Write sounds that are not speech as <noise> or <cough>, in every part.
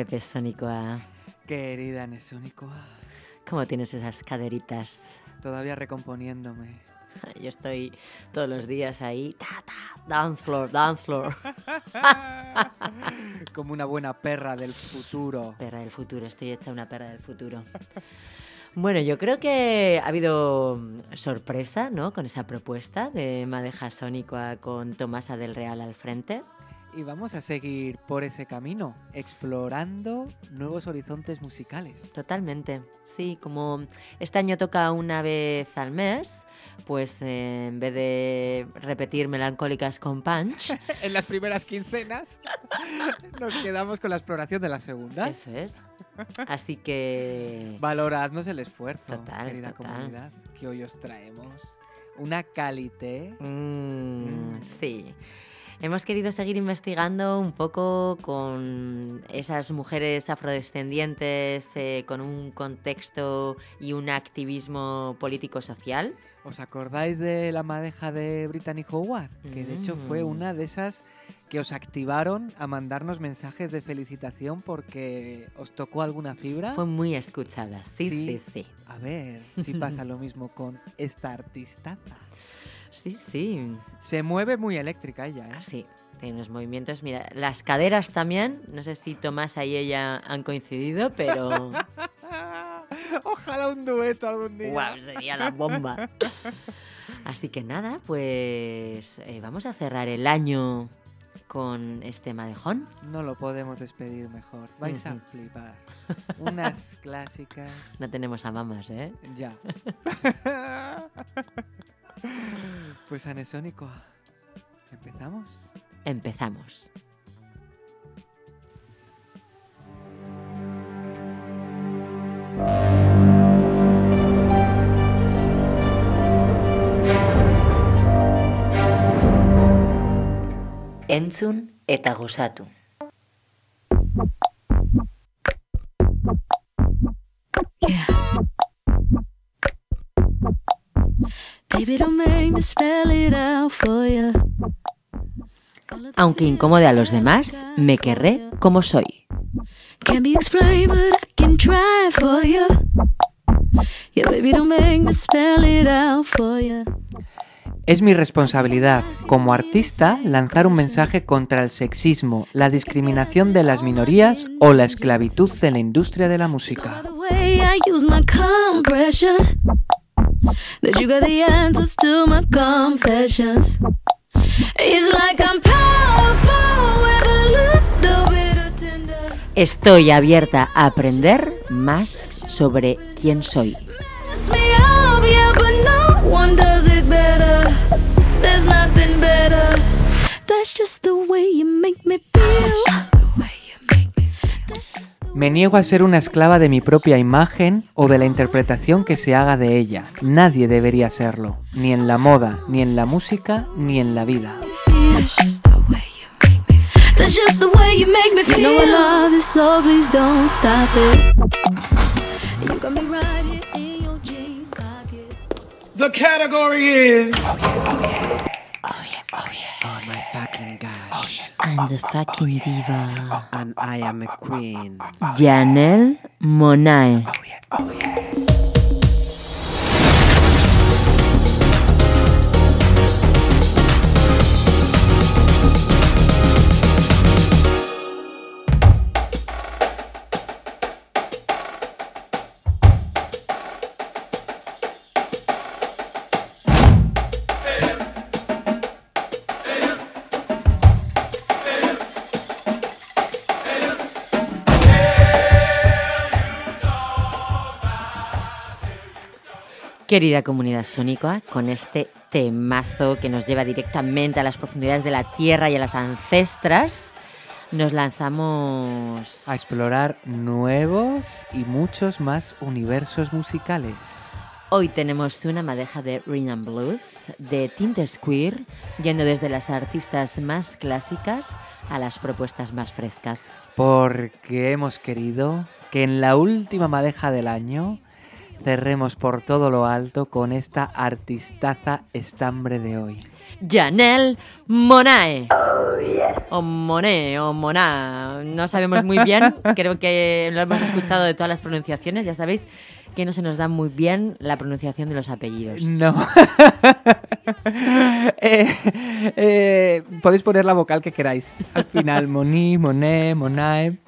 Pepe Sónicoa. Querida Nesónico, ¿Cómo tienes esas caderitas? todavía recomponiéndome. <laughs> Yo estoy todos los días ahí. Ta, ta, dance floor, dance floor. <laughs> Como una buena perra del futuro. Perra del futuro, estoy hecha una perra del futuro. Bueno, yo creo que ha habido sorpresa, ¿no? Con esa propuesta de Madeja Sónicoa con Tomasa del Real al frente. Y vamos a seguir por ese camino, explorando nuevos horizontes musicales. Totalmente. Sí, como este año toca una vez al mes, pues eh, en vez de repetir melancólicas con punch, <laughs> en las primeras quincenas <laughs> nos quedamos con la exploración de la segunda. eso es. Así que <laughs> Valoradnos el esfuerzo, Total, querida total. comunidad, que hoy os traemos una calité. Mm, Mm. sí. Hemos querido seguir investigando un poco con esas mujeres afrodescendientes eh, con un contexto y un activismo político-social. ¿Os acordáis de la madeja de Brittany Howard? Que de hecho fue Mm. una de esas que os activaron a mandarnos mensajes de felicitación porque os tocó alguna fibra. Fue muy escuchada. Sí, sí, Sí. sí. A ver si pasa lo mismo con esta artistaza. Sí, sí. Se mueve muy eléctrica ella, ¿eh? Sí, tiene unos movimientos. Mira, las caderas también. No sé si Tomás y ella han coincidido, pero. <laughs> Ojalá un dueto algún día. Sería la bomba. Así que nada, pues eh, vamos a cerrar el año con este madejón. No lo podemos despedir mejor. Vais a flipar. Unas <laughs> clásicas. No tenemos a mamas, ¿eh? Ya. <laughs> <laughs> pues Anesónico, ¿empezamos? Empezamos. Entzun eta gozatu. Aunque incomode a los demás, me querré como soy. Can't be explained, but I can try for you. Yeah, baby, don't make me spell it out for you. Es mi responsabilidad como artista lanzar un mensaje contra el sexismo, la discriminación de las minorías o la esclavitud en la industria de la música. That you got the answers to my confessions. It's like I'm powerful with a little bit of tender. Estoy abierta a aprender más sobre quién soy. Mess me up, yeah, but no one does it better. There's nothing better. That's just the way you make me feel. Me niego a ser una esclava de mi propia imagen o de la interpretación que se haga de ella. Nadie debería serlo, ni en la moda, ni en la música, ni en la vida. the Oh my fucking. And a fucking diva. And I am a queen. Janelle Monae. Oh, oh, Querida comunidad sónica, con este temazo que nos lleva directamente a las profundidades de la tierra y a las ancestras, nos lanzamos A explorar nuevos y muchos más universos musicales. Hoy tenemos una madeja de Rhythm and Blues, de tintes queer, yendo desde las artistas más clásicas a las propuestas más frescas. Porque hemos querido que en la última madeja del año cerremos por todo lo alto con esta artistaza estambre de hoy. Janelle Monae. O Moné, o Moná. No sabemos muy bien. <laughs> Creo que lo hemos escuchado de todas las pronunciaciones. Ya sabéis que no se nos da muy bien la pronunciación de los apellidos. No. <laughs> Eh, eh, podéis poner la vocal que queráis. Al final, Moni, Moné, Monae.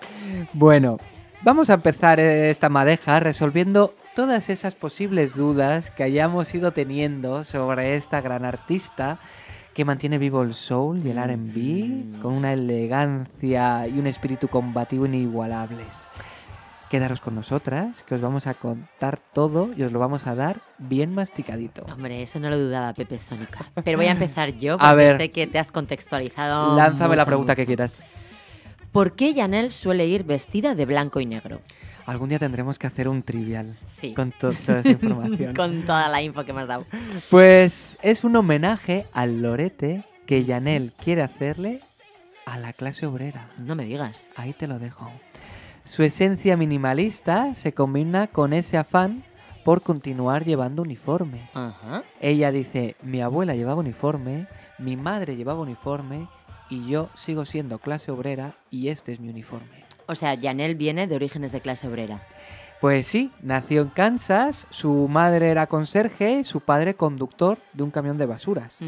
Bueno, vamos a empezar eh, esta madeja resolviendo todas esas posibles dudas que hayamos ido teniendo sobre esta gran artista que mantiene vivo el soul y el RB con una elegancia y un espíritu combativo inigualables. Quedaros con nosotras, que os vamos a contar todo y os lo vamos a dar bien masticadito. Hombre, eso no lo dudaba Pepe Sónica. Pero voy a empezar yo <laughs> A porque ver. sé que te has contextualizado. Lánzame la mucho, pregunta que quieras. ¿Por qué Janelle suele ir vestida de blanco y negro? Algún día tendremos que hacer un trivial Sí. con to- toda esa información. <laughs> Con toda la info que me has dado. Pues es un homenaje al lorete que Janel quiere hacerle a la clase obrera. No me digas. Ahí te lo dejo. Su esencia minimalista se combina con ese afán por continuar llevando uniforme. Ajá. Ella dice, mi abuela llevaba uniforme, mi madre llevaba uniforme y yo sigo siendo clase obrera y este es mi uniforme. O sea, Janelle viene de orígenes de clase obrera. Pues sí, nació en Kansas, su madre era conserje su padre conductor de un camión de basuras.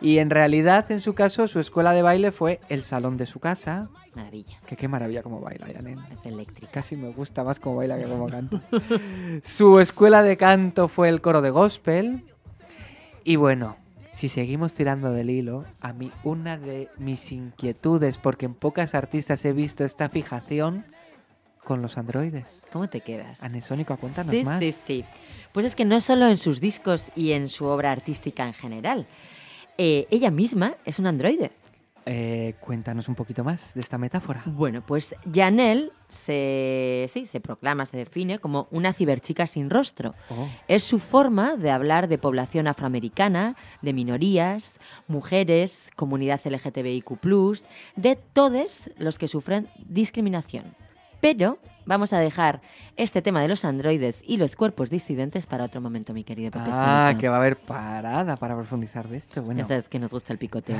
Y en realidad, en su caso, su escuela de baile fue el salón de su casa. Maravilla. Que qué maravilla como baila, Janel. Es eléctrica. Casi me gusta más como baila que como canta. <laughs> su escuela de canto fue el coro de gospel. Y bueno, si seguimos tirando del hilo, a mí una de mis inquietudes, porque en pocas artistas he visto esta fijación con los androides. ¿Cómo te quedas? Anesónico, cuéntanos sí, más. sí, sí. Pues es que no solo en sus discos y en su obra artística en general. Eh, ella misma es un androide. Eh, cuéntanos un poquito más de esta metáfora. Bueno, pues Janelle se, sí, se proclama, se define como una ciberchica sin rostro. Oh. Es su forma de hablar de población afroamericana, de minorías, mujeres, comunidad LGTBIQ, de todos los que sufren discriminación. Pero vamos a dejar este tema de los androides y los cuerpos disidentes para otro momento, mi querido Pepe Ah, que va a haber parada para profundizar de esto. Bueno, Ya sabes que nos gusta el picoteo.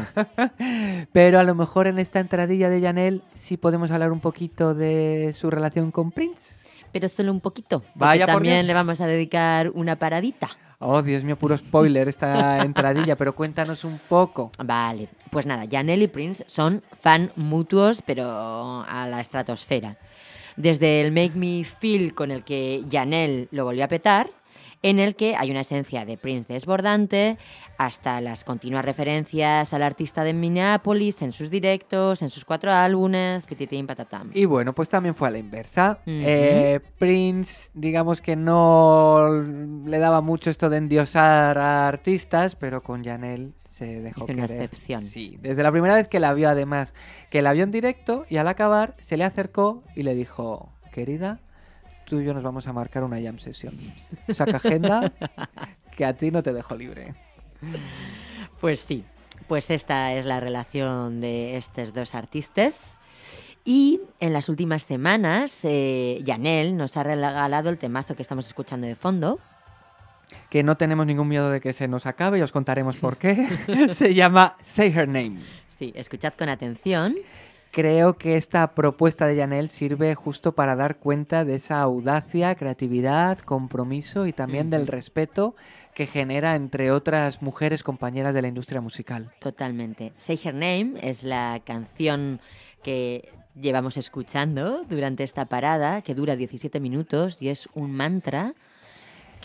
<laughs> pero a lo mejor en esta entradilla de Janelle sí podemos hablar un poquito de su relación con Prince. Pero solo un poquito. Vaya también le vamos a dedicar una paradita. Oh, Dios mío, puro spoiler esta <laughs> entradilla, pero cuéntanos un poco. Vale, pues nada, Janelle y Prince son fan mutuos, pero a la estratosfera. Desde el Make Me Feel con el que Janelle lo volvió a petar, en el que hay una esencia de Prince desbordante, hasta las continuas referencias al artista de Minneapolis en sus directos, en sus cuatro álbumes, pititín patatam. Y bueno, pues también fue a la inversa. Eh, Prince, digamos que no le daba mucho esto de endiosar a artistas, pero con Janelle se dejó Hizo una querer. excepción. Sí, desde la primera vez que la vio además, que la vio en directo y al acabar se le acercó y le dijo, querida, tú y yo nos vamos a marcar una jam sesión. Saca agenda, que a ti no te dejo libre. Pues sí, pues esta es la relación de estos dos artistas. Y en las últimas semanas, eh, Janelle nos ha regalado el temazo que estamos escuchando de fondo. Que no tenemos ningún miedo de que se nos acabe y os contaremos por qué. <laughs> se llama Say Her Name. Sí, escuchad con atención. Creo que esta propuesta de Janelle sirve justo para dar cuenta de esa audacia, creatividad, compromiso y también del respeto que genera entre otras mujeres compañeras de la industria musical. Totalmente. Say Her Name es la canción que llevamos escuchando durante esta parada, que dura 17 minutos y es un mantra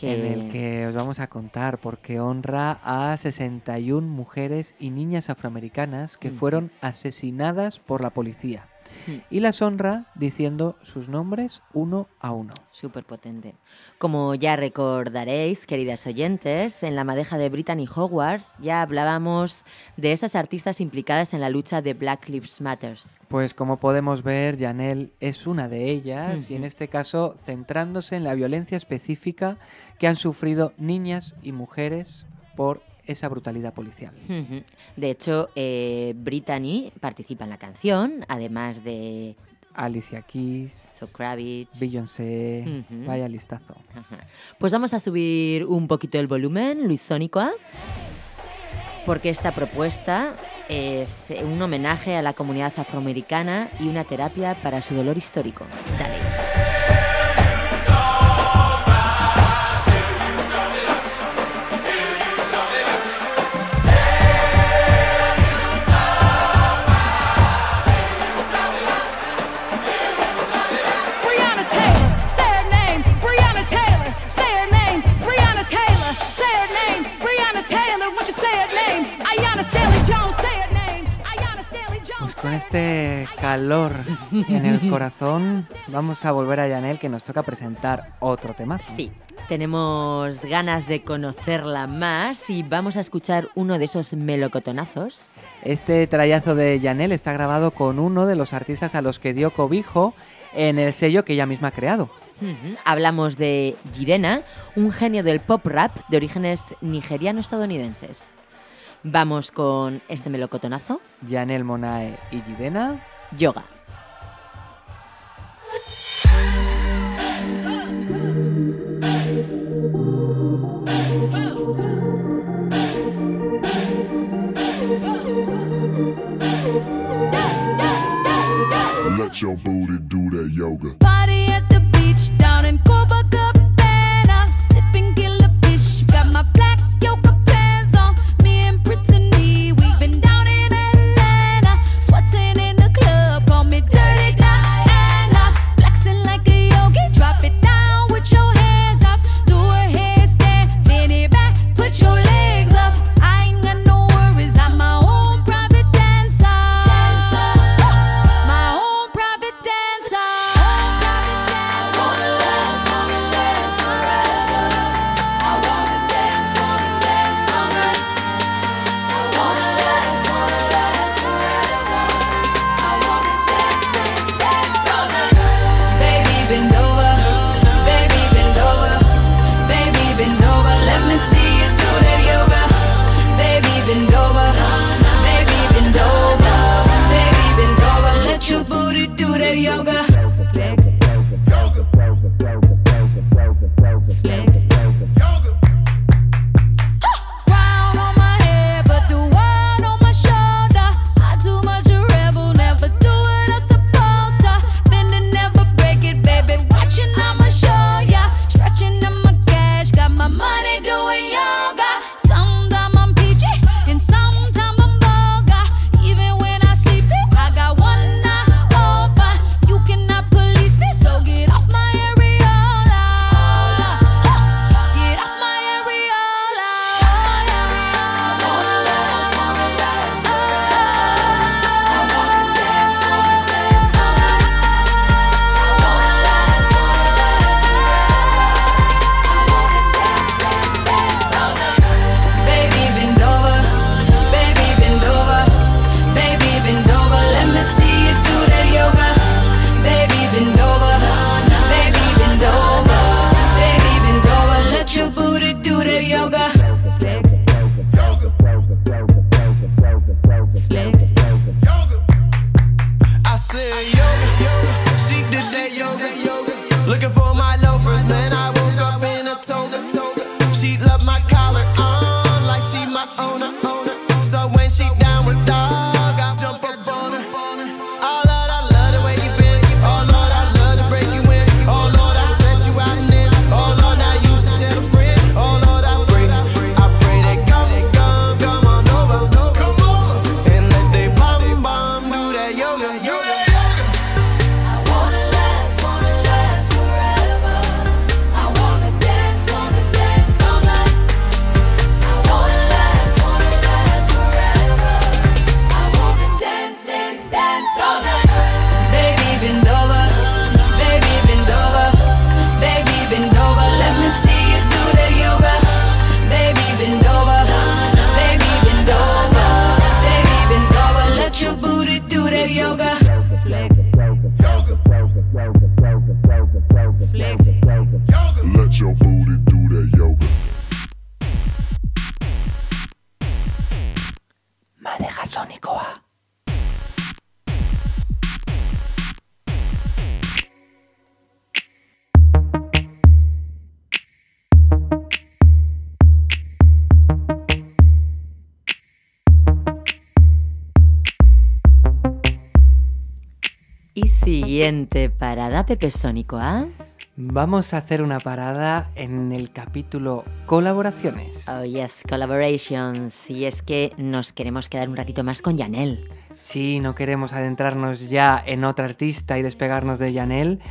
que... En el que os vamos a contar porque honra a 61 mujeres y niñas afroamericanas que fueron asesinadas por la policía. Y las honra diciendo sus nombres uno a uno. Súper potente. Como ya recordaréis, queridas oyentes, en la madeja de Brittany Hogwarts ya hablábamos de esas artistas implicadas en la lucha de Black Lives Matters. Pues como podemos ver, Janelle es una de ellas y en este caso centrándose en la violencia específica que han sufrido niñas y mujeres por esa brutalidad policial. De hecho, eh, Brittany participa en la canción, además de Alicia Keys, So Kravitz, Beyoncé, vaya listazo. Pues vamos a subir un poquito el volumen, Luis Sónicoa, porque esta propuesta es un homenaje a la comunidad afroamericana y una terapia para su dolor histórico. Dale. con este calor en el corazón, vamos a volver a Yanel que nos toca presentar otro tema. Sí, tenemos ganas de conocerla más y vamos a escuchar uno de esos melocotonazos. Este trayazo de Yanel está grabado con uno de los artistas a los que dio cobijo en el sello que ella misma ha creado. Hablamos de Girena, un genio del pop rap de orígenes nigeriano-estadounidenses. Vamos con este melocotonazo. Janel Monae y Gidena. Yoga. Let your booty do that yoga. Party at the beach down in Copacabana, sipping killer fish. Got my plan. Parada, Pepe Sónico, ¿ah? Vamos a hacer una parada en el capítulo colaboraciones. Oh, yes, collaborations. Y es que nos queremos quedar un ratito más con Janel. Si no queremos adentrarnos ya en otra artista y despegarnos de Janel,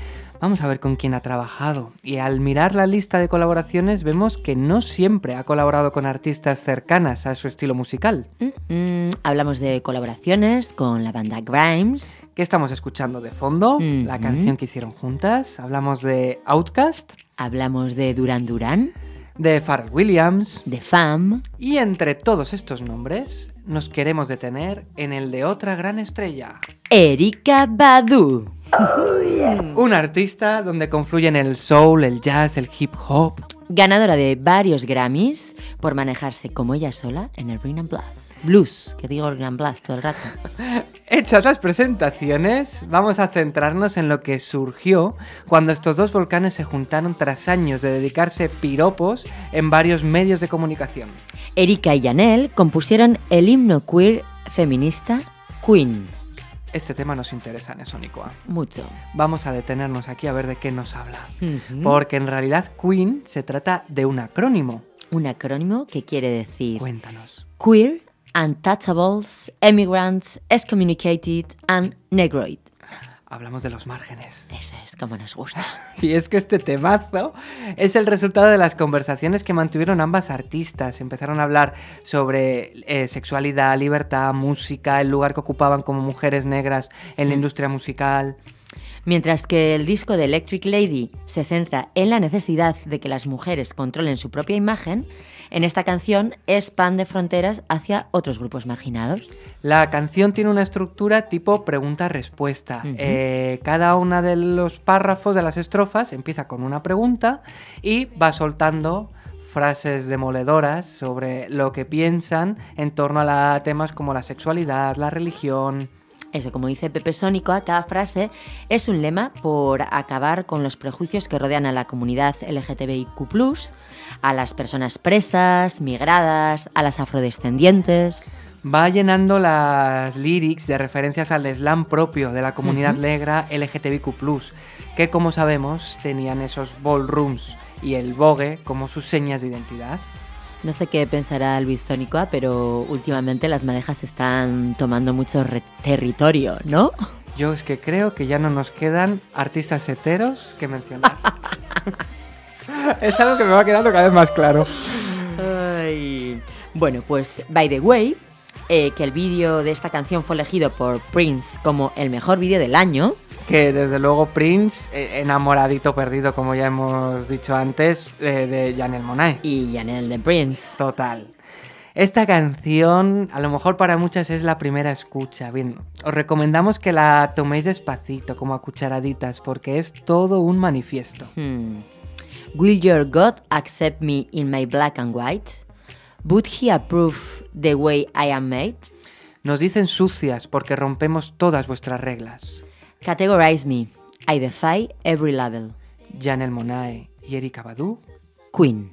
vamos a ver con quién ha trabajado. Y al mirar la lista de colaboraciones vemos que no siempre ha colaborado con artistas cercanas a su estilo musical. Mm, mm, hablamos de colaboraciones con la banda Grimes. ¿Qué estamos escuchando de fondo? La Ujú. canción que hicieron juntas. Hablamos de Outkast, Hablamos de Duran Duran, de Pharrell Williams. de Fam. Y entre todos estos nombres, nos queremos detener en el de otra gran estrella. Erika Badu. Un artista donde confluyen el soul, el jazz, el hip hop. Ganadora de varios Grammys por manejarse como ella sola en el Rhythm and Blues. Blues, que digo Rhythm and Blues todo el rato. <laughs> Hechas las presentaciones, vamos a centrarnos en lo que surgió cuando estos dos volcanes se juntaron tras años de dedicarse piropos en varios medios de comunicación. Erika y Janel compusieron el himno queer feminista Queen. Este tema nos interesa en Sónico. Mucho. Vamos a detenernos aquí a ver de qué nos habla. Porque en realidad Queen se trata de un acrónimo. Un acrónimo que quiere decir Cuéntanos. Queer, Untouchables, Immigrants, Excommunicated and Negroid. Hablamos de los márgenes. Eso es como nos gusta. <laughs> Y es que este temazo es el resultado de las conversaciones que mantuvieron ambas artistas. Empezaron a hablar sobre eh, sexualidad, libertad, música, el lugar que ocupaban como mujeres negras en la industria musical. Mientras que el disco de Electric Lady se centra en la necesidad de que las mujeres controlen su propia imagen, en esta canción expande de fronteras hacia otros grupos marginados. La canción tiene una estructura tipo pregunta-respuesta. Eh, cada una de los párrafos de las estrofas empieza con una pregunta y va soltando frases demoledoras sobre lo que piensan en torno a la- temas como la sexualidad, la religión. Eso, como dice Pepe Sónico, a cada frase es un lema por acabar con los prejuicios que rodean a la comunidad LGTBIQ, a las personas presas, migradas, a las afrodescendientes. Va llenando las lyrics de referencias al slam propio de la comunidad negra LGTBIQ, que como sabemos tenían esos ballrooms y el vogue como sus señas de identidad. No sé qué pensará Luis Sónico, pero últimamente las manejas están tomando mucho territorio, ¿no? Yo es que creo que ya no nos quedan artistas heteros que mencionar. <laughs> <laughs> es algo que me va quedando cada vez más claro. Ay. Bueno, pues by the way, eh, que el vídeo de esta canción fue elegido por Prince como el mejor vídeo del año. Que desde luego Prince, eh, enamoradito perdido, como ya hemos dicho antes, eh, de Janelle Monáe. Y Janelle de Prince. Total. Esta canción, a lo mejor para muchas es la primera escucha. Bien, os recomendamos que la toméis despacito, como a cucharaditas, porque es todo un manifiesto. Hmm. Will your God accept me in my black and white? Would he approve the way I am made? Nos dicen sucias porque rompemos todas vuestras reglas. Categorize me. I defy every label. Janelle Monáe y Erika Badu. Queen.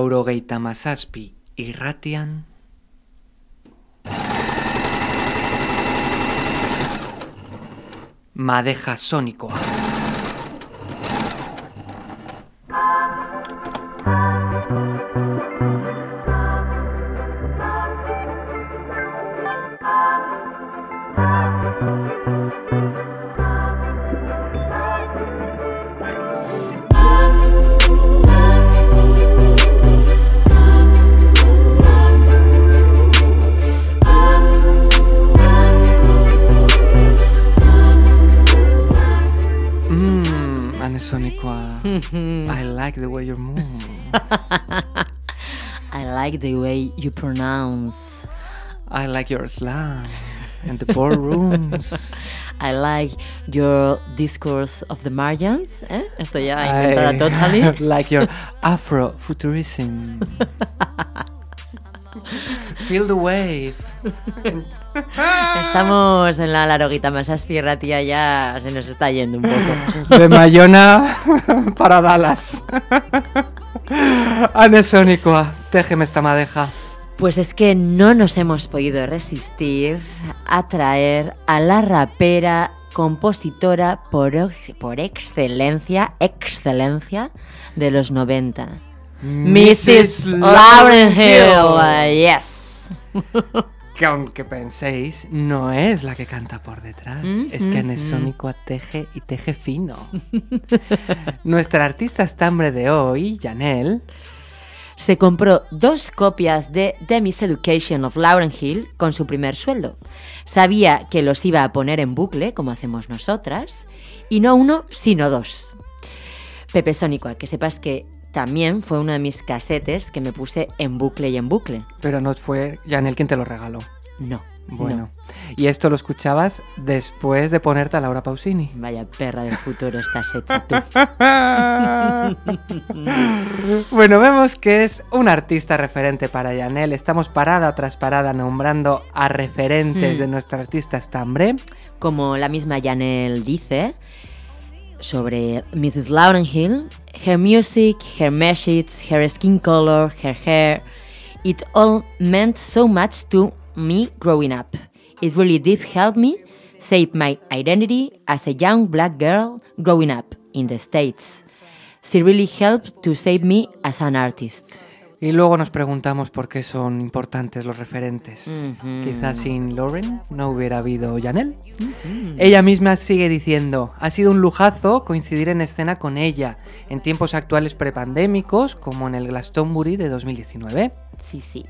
Laurogeita Masaspi y Ratian. Madeja Sónico. Like the way you pronounce. I like your slang and the ballrooms. <laughs> I like your discourse of the margins. ¿eh? Estoy ya inventada I totally. <laughs> like your Afrofuturism. <laughs> Feel the wave. Estamos en la laroguita más aspirra, tía, ya se nos está yendo un poco. De Mayona para Dallas. Anesónico, déjeme esta madeja. Pues es que no nos hemos podido resistir a traer a la rapera, compositora por, por excelencia, excelencia de los 90. Mrs. Lauren Hill, yes. <laughs> Que aunque penséis, no es la que canta por detrás. Es que Anesónico teje y teje fino. <laughs> Nuestra artista estambre de hoy, Janelle, Se compró dos copias de The Miseducation of Lauren Hill con su primer sueldo. Sabía que los iba a poner en bucle, como hacemos nosotras, y no uno, sino dos. Pepe Sónico, que sepas que también fue uno de mis casetes que me puse en bucle y en bucle. pero no fue Janelle quien te lo regaló. No. Bueno. Y esto lo escuchabas después de ponerte a Laura Pausini. Vaya perra del futuro estás hecha tú. <laughs> bueno, vemos que es un artista referente para Janelle. Estamos parada tras parada nombrando a referentes Hmm. de nuestra artista estambre. Como la misma Janelle dice sobre Mrs. Lauren Hill, her music, her message, her skin color, her hair, it all meant so much to me growing up. It really did help me shape my identity as a young black girl growing up in the States. She really helped to shape me as an artist. Y luego nos preguntamos por qué son importantes los referentes. Quizás sin Lauren no hubiera habido Janelle. Ella misma sigue diciendo, ha sido un lujazo coincidir en escena con ella en tiempos actuales prepandémicos como en el Glastonbury de 2019. Sí, sí.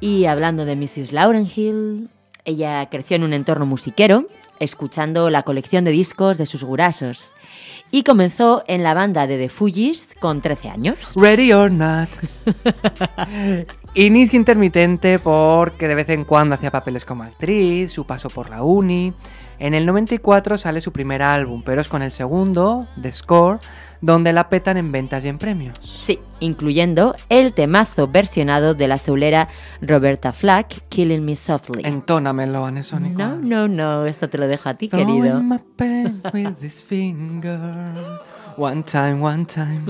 Y hablando de Mrs. Lauren Hill, ella creció en un entorno musiquero, escuchando la colección de discos de sus gurasos. Y comenzó en la banda de The Fugees con 13 años. Ready or not. <laughs> Inicio intermitente porque de vez en cuando hacía papeles como actriz, su paso por la uni. En el 94 sale su primer álbum, pero es con el segundo, The Score, donde la petan en ventas y en premios. Sí, incluyendo el temazo versionado de la soulera Roberta Flack, Killing Me Softly. Entónamelo, Anesónico. No, no, no, esto te lo dejo a ti, Throwing querido. my pen with this finger. One time, one time.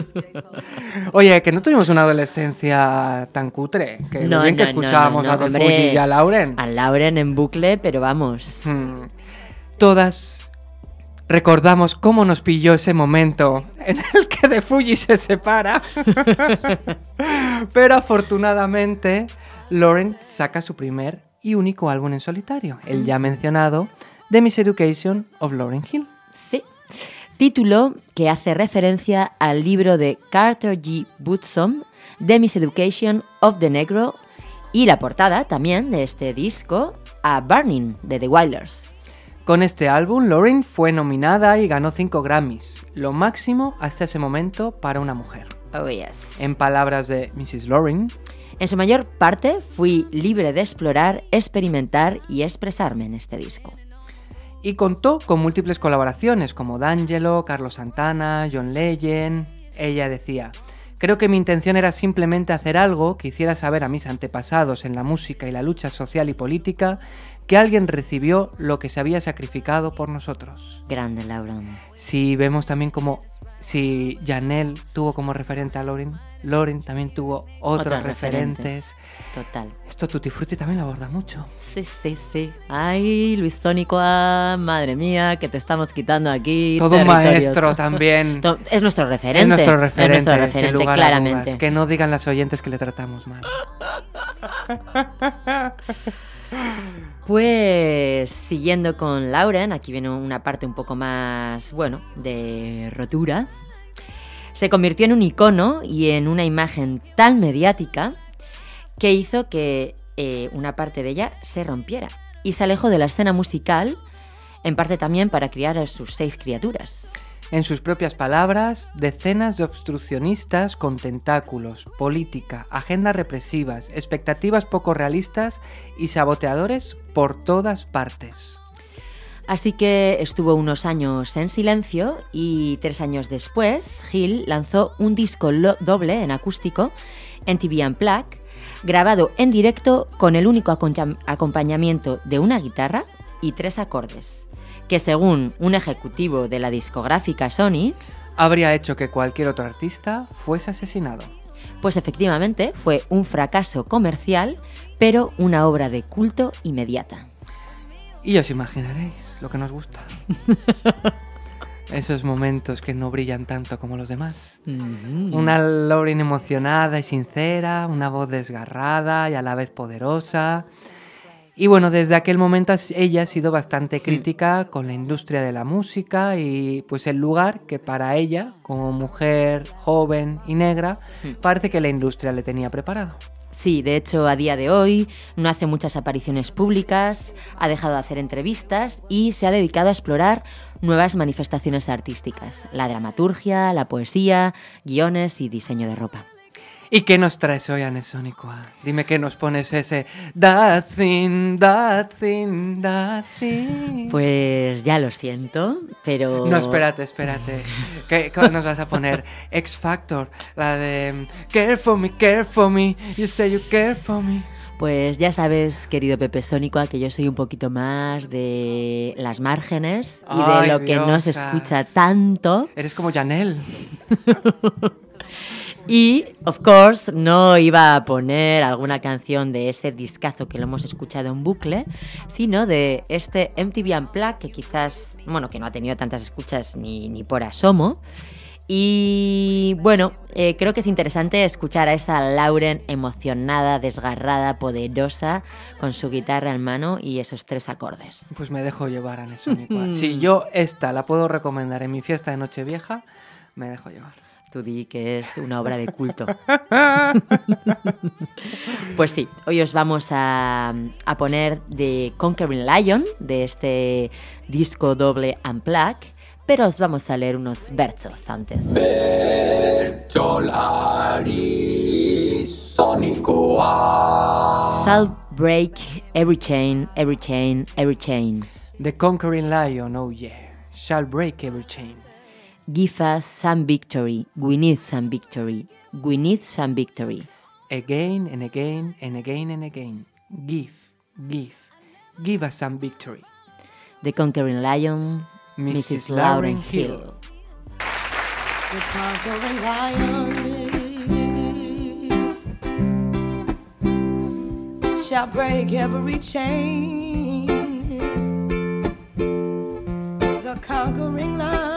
Oye, que no tuvimos una adolescencia tan cutre. Que No, bien que no, escuchábamos no, a. Fugees y a Lauren. A Lauren en bucle, pero vamos. Hmm. Todas recordamos cómo nos pilló ese momento en el que The Fuji se separa. Pero afortunadamente, Lauren saca su primer y único álbum en solitario, el ya mencionado The Miseducation of Lauren Hill. Sí. Título que hace referencia al libro de Carter G. Woodson, The Miseducation of the Negro, y la portada también de este disco, a Burning, de The Wailers. Con este álbum, Lauren fue nominada y ganó 5 Grammys, lo máximo hasta ese momento para una mujer. Oh, yes. En palabras de Mrs. Lauren, En su mayor parte fui libre de explorar, experimentar y expresarme en este disco. y contó con múltiples colaboraciones como D'Angelo, Carlos Santana, John Legend. Ella decía, Creo que mi intención era simplemente hacer algo que hiciera saber a mis antepasados en la música y la lucha social y política que alguien recibió lo que se había sacrificado por nosotros. Grande, Laura. Si vemos también como si Janelle tuvo como referente a Lauren, Lauren también tuvo otros, Otros referentes. Total. Esto Tutti Frutti también lo aborda mucho. Sí, sí, sí. Ay, Luis Sónico, ah, madre mía, que te estamos quitando aquí. Todo un maestro <laughs> también. Es nuestro referente. Es nuestro referente, Es nuestro referente, lugar claramente. dudas. Que no digan las oyentes que le tratamos mal. <laughs> Pues siguiendo con Lauren, aquí viene una parte un poco más, bueno, de rotura. Se convirtió en un icono y en una imagen tan mediática que hizo que eh, una parte de ella se rompiera y se alejó de la escena musical, en parte también para criar a sus seis criaturas. En sus propias palabras, decenas de obstruccionistas con tentáculos, política, agendas represivas, expectativas poco realistas y saboteadores por todas partes. Así que estuvo unos años en silencio y tres años después, Gil lanzó un disco doble en acústico, NTV Unplugged, grabado en directo con el único acompañ- acompañamiento de una guitarra y tres acordes, que según un ejecutivo de la discográfica Sony, Habría hecho que cualquier otro artista fuese asesinado. pues efectivamente fue un fracaso comercial, pero una obra de culto inmediata. Y os imaginaréis lo que nos gusta. <laughs> Esos momentos que no brillan tanto como los demás. Una Lauren emocionada y sincera, una voz desgarrada y a la vez poderosa. Y bueno, desde aquel momento ella ha sido bastante crítica con la industria de la música y pues el lugar que para ella, como mujer joven y negra, parece que la industria le tenía preparado. Sí, de hecho, a día de hoy no hace muchas apariciones públicas, ha dejado de hacer entrevistas y se ha dedicado a explorar nuevas manifestaciones artísticas, la dramaturgia, la poesía, guiones y diseño de ropa. ¿Y qué nos traes hoy, Anesónicoa? Dime que nos pones ese That thing, that thing, that thing. Pues ya lo siento, pero... No, espérate, espérate. ¿Qué, qué nos vas a poner? <laughs> X Factor, la de Care for me, care for me, you say you care for me. Pues ya sabes, querido Pepe Sónico, que yo soy un poquito más de las márgenes y Ay, de lo que no se escucha tanto. Eres como Janelle. <laughs> Y, of course, no iba a poner alguna canción de ese discazo que lo hemos escuchado en bucle, sino de este MTV Unplugged que quizás, bueno, que no ha tenido tantas escuchas ni, ni por asomo. Y bueno, eh, creo que es interesante escuchar a esa Lauren emocionada, desgarrada, poderosa, con su guitarra en mano y esos tres acordes. Pues me dejo llevar, Anesónicoa. <laughs> si yo esta la puedo recomendar en mi fiesta de Nochevieja, me dejo llevar. Tú di que es una obra de culto. <laughs> pues sí, hoy os vamos a, a poner de Conquering Lion, de este disco doble Unplugged, pero os vamos a leer unos versos antes. Shall break every chain, every chain, every chain. The Conquering Lion, oh yeah, shall break every chain. Give us some victory. We need some victory. We need some victory. Again and again and again and again. Give, give, give us some victory. The Conquering Lion, Mrs. Lauren Hill. The conquering lion shall break every chain. The conquering lion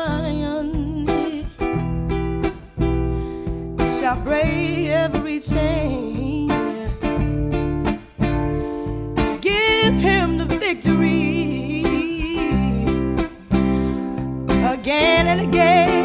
shall break every chain. Give him the victory again and again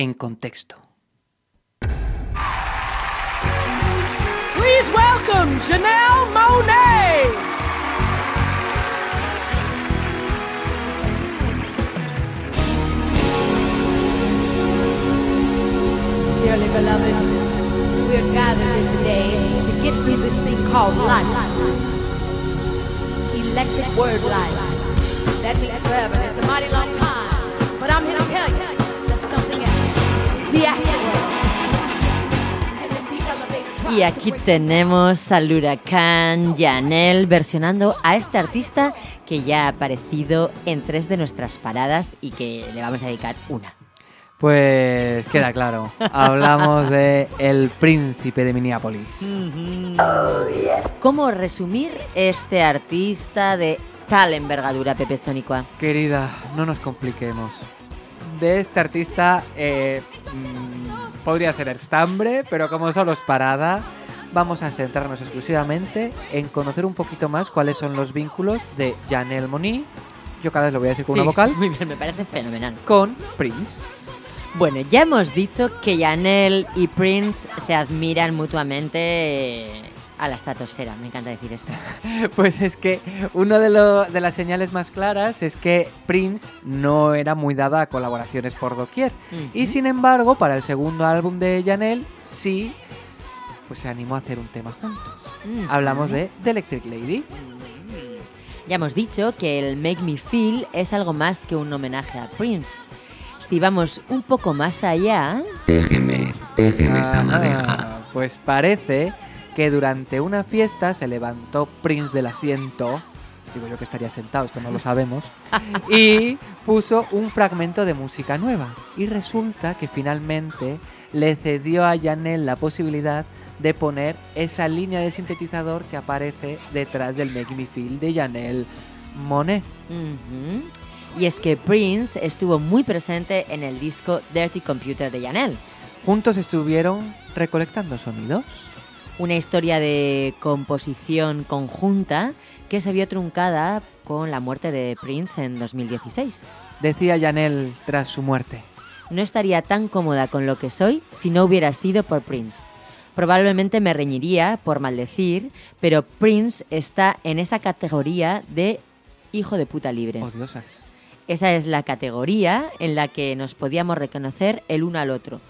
en contexto. Please welcome Janelle Monet. Dearly beloved, we're gathered here today to get through this thing called life. Electric word life. That means forever. It's a mighty long time. But I'm here to tell you, Y aquí tenemos al huracán Janel versionando a este artista que ya ha aparecido en tres de nuestras paradas y que le vamos a dedicar una. Pues queda claro. Hablamos de El Príncipe de Minneapolis. ¿Cómo resumir este artista de tal envergadura, Pepe Sónicoa? Querida, no nos compliquemos. De este artista eh, mm, podría ser estambre, pero como solo es parada, vamos a centrarnos exclusivamente en conocer un poquito más cuáles son los vínculos de Janelle Monáe, yo cada vez lo voy a decir con Sí, una vocal, Muy bien, me parece fenomenal. con Prince. Bueno, ya hemos dicho que Janelle y Prince se admiran mutuamente eh, a la estratosfera. Me encanta decir esto. <laughs> Pues es que una de, de las señales más claras es que Prince no era muy dada a colaboraciones por doquier. Y sin embargo, para el segundo álbum de Janelle, sí, pues se animó a hacer un tema juntos. Hablamos de The Electric Lady. Ya hemos dicho que el Make Me Feel es algo más que un homenaje a Prince. Si vamos un poco más allá, Déjeme, déjeme esa Ah, madeja. Pues parece que durante una fiesta se levantó Prince del asiento. Digo yo que estaría sentado, esto no lo sabemos. <laughs> y puso un fragmento de música nueva. Y resulta que finalmente le cedió a Janelle la posibilidad de poner esa línea de sintetizador que aparece detrás del Make Me Feel de Janelle Monet. y es que Prince estuvo muy presente en el disco Dirty Computer de Janelle. Juntos estuvieron recolectando sonidos. Una historia de composición conjunta que se vio truncada con la muerte de Prince en 2016. Decía Janelle tras su muerte. No estaría tan cómoda con lo que soy si no hubiera sido por Prince. Probablemente me reñiría por maldecir, pero Prince está en esa categoría de hijo de puta libre. Odiosas. Esa es la categoría en la que nos podíamos reconocer el uno al otro.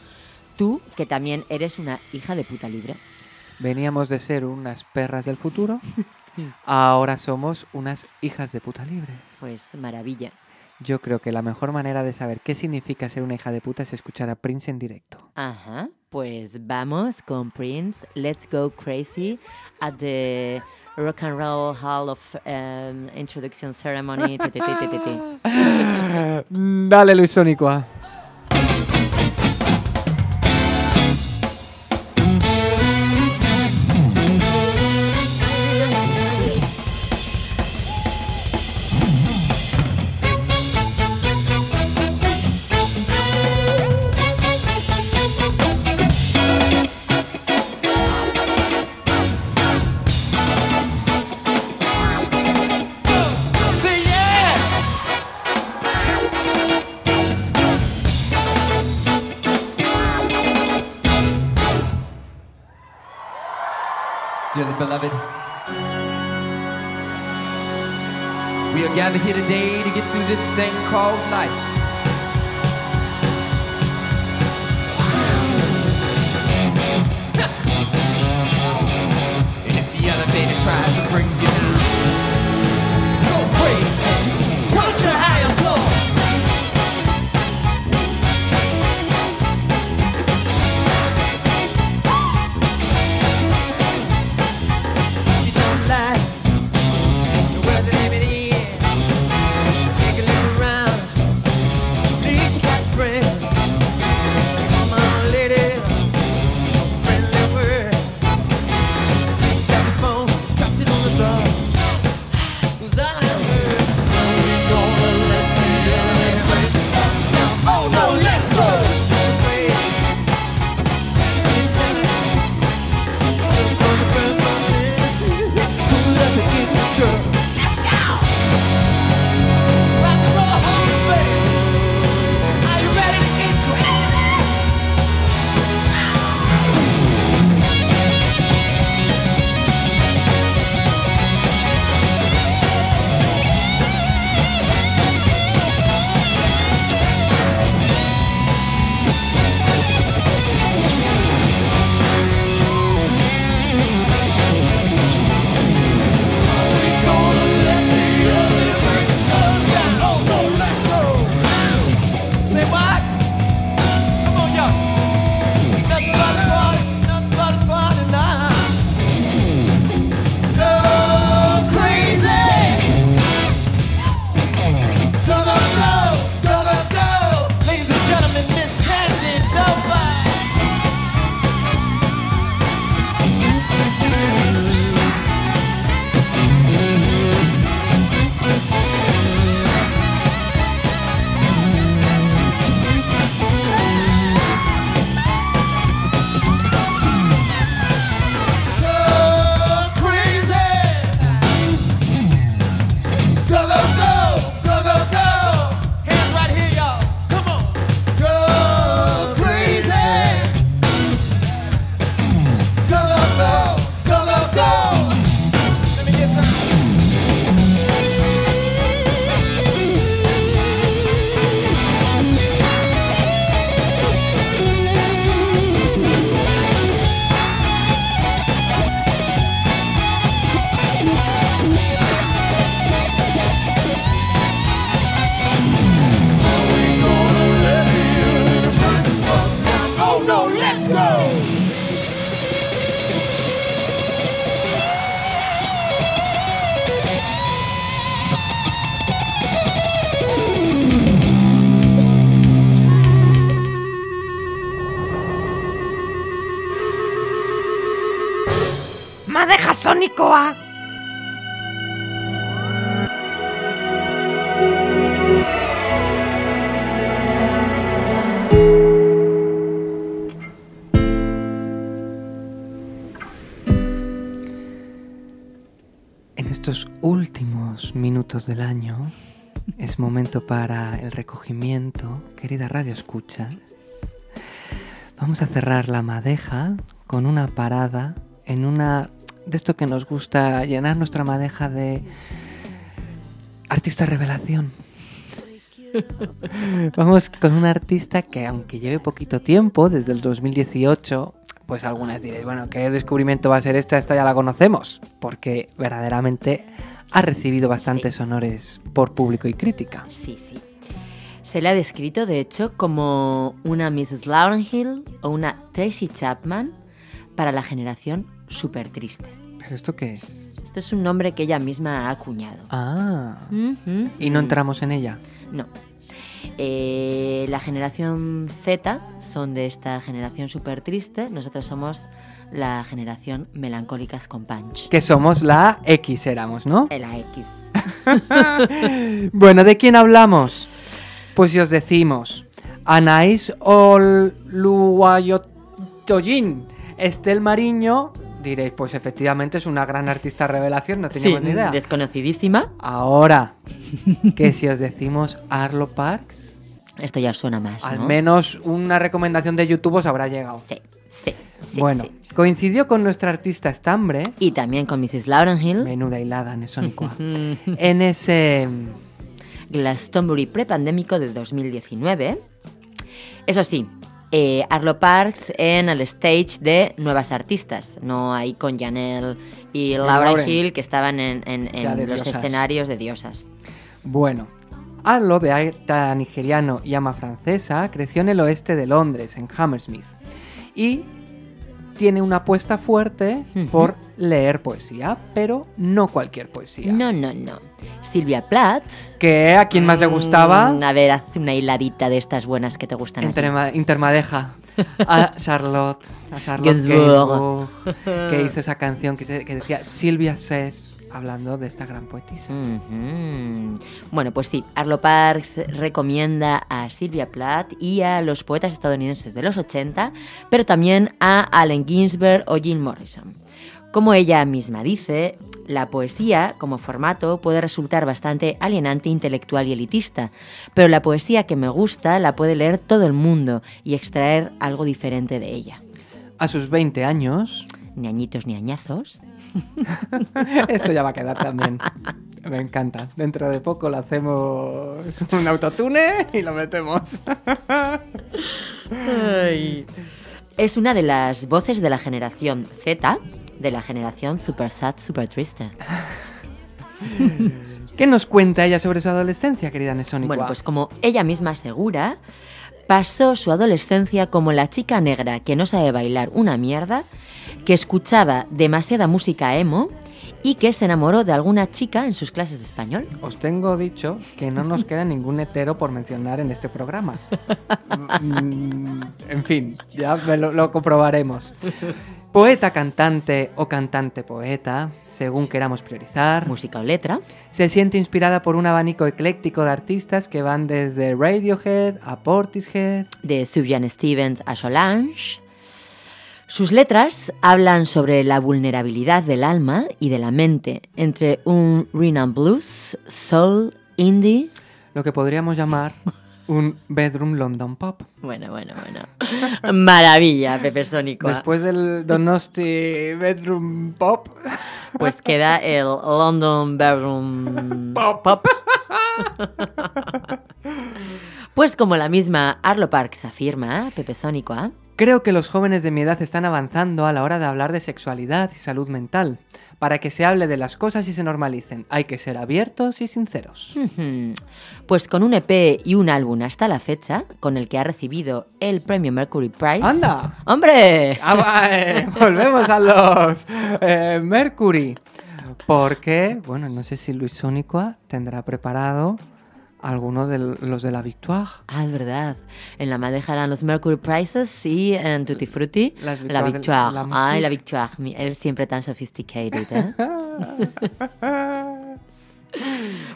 Tú, que también eres una hija de puta libre. Veníamos de ser unas perras del futuro, <laughs> ahora somos unas hijas de puta libre. Pues maravilla. Yo creo que la mejor manera de saber qué significa ser una hija de puta es escuchar a Prince en directo. Ajá, pues vamos con Prince, Let's Go Crazy at the Rock and Roll Hall of um, Introduction Ceremony. <laughs> Dale, Luis Sónico. Called life. Momento para el recogimiento, querida Radio Escucha. Vamos a cerrar la madeja con una parada en una de esto que nos gusta llenar nuestra madeja de artista revelación. <laughs> Vamos con un artista que aunque lleve poquito tiempo, desde el 2018, pues algunas diréis, bueno, ¿qué descubrimiento va a ser esta? Esta ya la conocemos, porque verdaderamente ha recibido bastantes honores por público y crítica. Sí, sí. Se le ha descrito, de hecho, como una Mrs. Hill o una Tracy Chapman para la generación súper triste. ¿Pero esto qué es? Esto es un nombre que ella misma ha acuñado. Ah. Y no entramos en ella. No. Eh, la generación Z son de esta generación súper triste. Nosotros somos la generación melancólicas con punch. Que somos la X éramos, ¿no? La X. <laughs> Bueno, ¿de quién hablamos? Pues si os decimos Anais Oluwayotoyin, Estel Mariño, diréis, pues efectivamente es una gran artista revelación, no Sí, teníamos ni idea. desconocidísima. Ahora, que si os decimos Arlo Parks, Esto ya suena más. al ¿no? menos una recomendación de YouTube os habrá llegado. Sí, sí, sí. bueno, sí. Coincidió con nuestra artista Stambre, Y también con Mrs. Lauren Hill. menuda hilada Nesónicoa, <laughs> en ese... Glastonbury prepandémico de 2019. Eso sí, eh, Arlo Parks en el stage de nuevas artistas, no ahí con Janelle y Lauren Lauren. Hill que estaban en, los diosas. escenarios de diosas. Bueno, Arlo, de alta nigeriano y ama francesa, creció en el oeste de Londres, en Hammersmith, y tiene una apuesta fuerte por leer poesía, pero no cualquier poesía. No, no, no. Silvia Plath. Que a quien más le gustaba, Mm, a ver, haz una hiladita de estas buenas que te gustan. Interma- intermadeja, a Charlotte, a Charlotte Gainsbourg. Gainsbourg, que hizo esa canción que, se- que decía Silvia Says, hablando de esta gran poetisa. Bueno, pues sí, Arlo Parks recomienda a Sylvia Plath y a los poetas estadounidenses de los 80, pero también a Allen Ginsberg o Jim Morrison. Como ella misma dice, la poesía como formato puede resultar bastante alienante, intelectual y elitista, pero la poesía que me gusta la puede leer todo el mundo y extraer algo diferente de ella. A sus 20 años, Ni añitos ni añazos. <laughs> Esto ya va a quedar también. Me encanta. Dentro de poco lo hacemos un autotune y lo metemos. Es una de las voces de la generación Z, de la generación super sad, super triste. ¿Qué nos cuenta ella sobre su adolescencia, querida Nesónica? Bueno, pues como ella misma asegura, pasó su adolescencia como la chica negra que no sabe bailar una mierda, que escuchaba demasiada música emo y que se enamoró de alguna chica en sus clases de español. Os tengo dicho que no nos queda ningún hetero por mencionar en este programa. Mm, en fin, ya lo, lo comprobaremos. Poeta, cantante o cantante poeta, según queramos priorizar. Música o letra. Se siente inspirada por un abanico ecléctico de artistas que van desde Radiohead a Portishead. de Sufjan Stevens a Solange. Sus letras hablan sobre la vulnerabilidad del alma y de la mente entre un rhythm blues, soul, indie. Lo que podríamos llamar un bedroom London pop. Bueno, bueno, bueno. Maravilla, Pepe Sónico. Después del Donosti bedroom pop, Pues queda el London Bedroom Pop. Pues como la misma Arlo Parks afirma, Pepe Sónico, ¿ah? Creo que los jóvenes de mi edad están avanzando a la hora de hablar de sexualidad y salud mental. Para que se hable de las cosas y se normalicen, hay que ser abiertos y sinceros. Pues con un EP y un álbum hasta la fecha, con el que ha recibido el premio Mercury Prize. ¡Anda! ¡Hombre! Ah, eh, <laughs> volvemos a los eh, Mercury. Porque, bueno, no sé si Luis Sónicoa tendrá preparado alguno de los de la Victoire. Ah, es verdad. En la madeja eran los Mercury Prizes y en Tutti Frutti la Victoire de- Victoire. la Ay, la Victoire. Él siempre tan sophisticated, ¿eh? <laughs>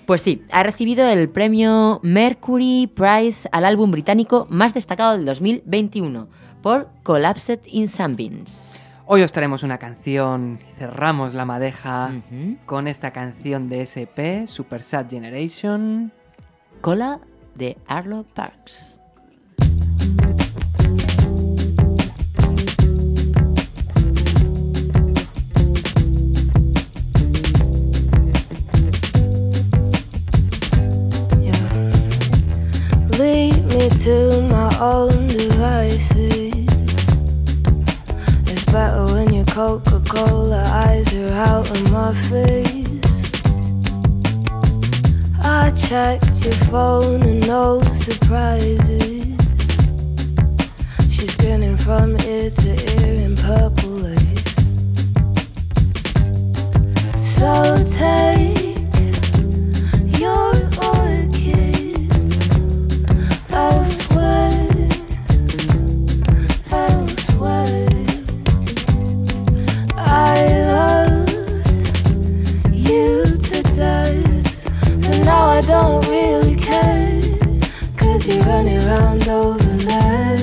Pues sí, ha recibido el premio Mercury Prize al álbum británico más destacado del 2021 por Collapsed in Sunbeams. Hoy os traemos una canción cerramos la madeja con esta canción de SP, Super Sad Generation. Cola de Arlo Parks. Lead me to my own devices. It's better when your Coca Cola eyes are out of my face. I checked your phone and no surprises. She's grinning from ear to ear in purple lace. So take running around over there.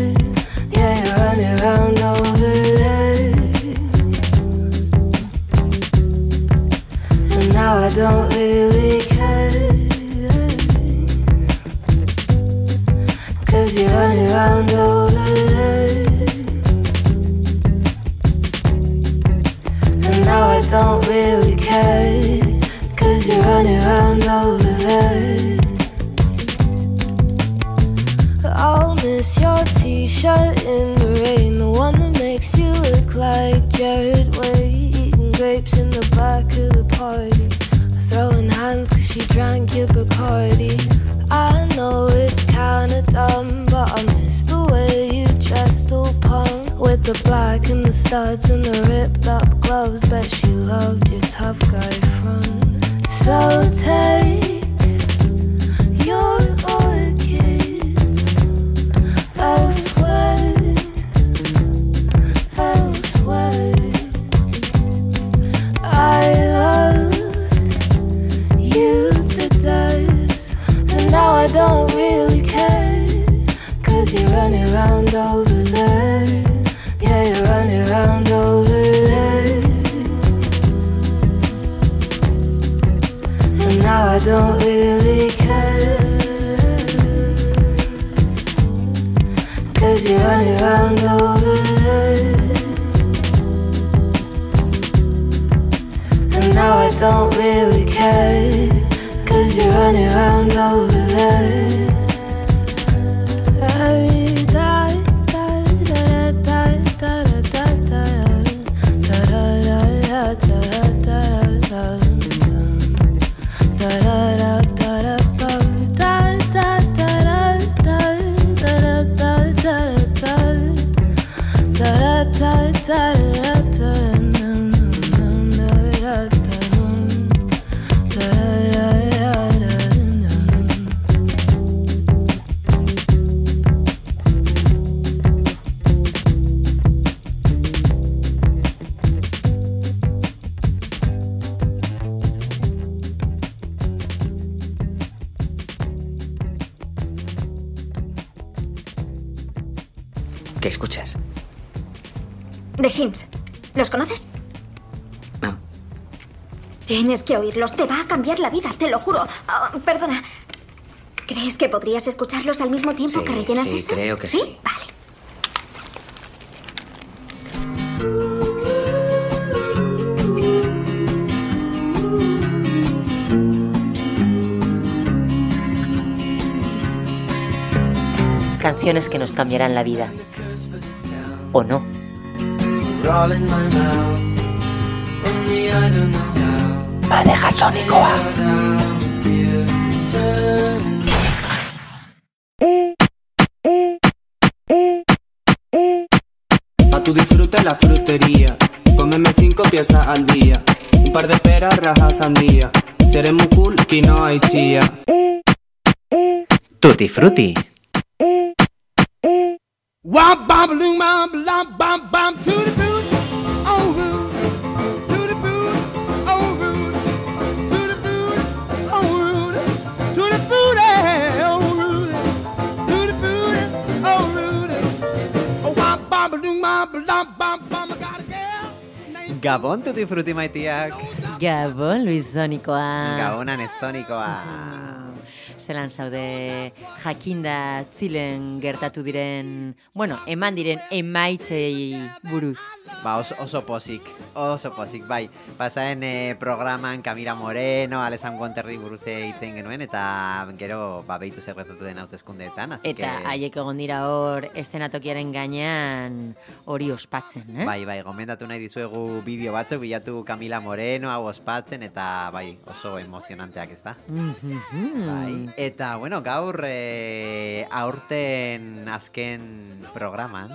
T-shirt in the rain The one that makes you look like Jared Way Eating grapes in the back of the party Throwing hands cause she drank your Bacardi. I know it's kinda dumb But I miss the way you dressed all punk With the black and the studs and the ripped up gloves Bet she loved your tough guy front. So take really care. Cause you're running around over there. Tienes que oírlos. Te va a cambiar la vida, te lo juro. Ah, perdona. ¿Crees que podrías escucharlos al mismo tiempo Sí, que rellenas sí, creo que sí. Vale. Canciones que nos cambiarán la vida. O no. Madeja sónicoa. A tu disfrute la frutería. Cómeme cinco piezas al día. Un par de peras, rajas, sandía. Muy cool, quinoa y chía. Tutti frutti. Wop bam loom bam bam bam bam to Gabon tutti frutti maitiak. Gabon, Luis Zonikoa. Gabonan ez zonikoa. Zelan zaude jakinda zilen gertatu diren, bueno, eman diren emaitzei buruz. Ba, oso, oso pozik, oso pozik, bai. Pasaen eh, programan Camila Moreno, Alessan Guanterri buruz hitzen genuen, eta gero, ba, behitu zer gertatu den hauteskundeetan, así Eta que... haiek egon dira hor eszenatokiaren gainean hori ospatzen, eh? Bai, bai, gomendatu nahi dizuegu bideo batzuk, bilatu Camila Moreno, hau ospatzen, eta bai, oso emozionanteak ez da. Mhm. Bai. Eta, bueno, gaur e, aurten azken programan,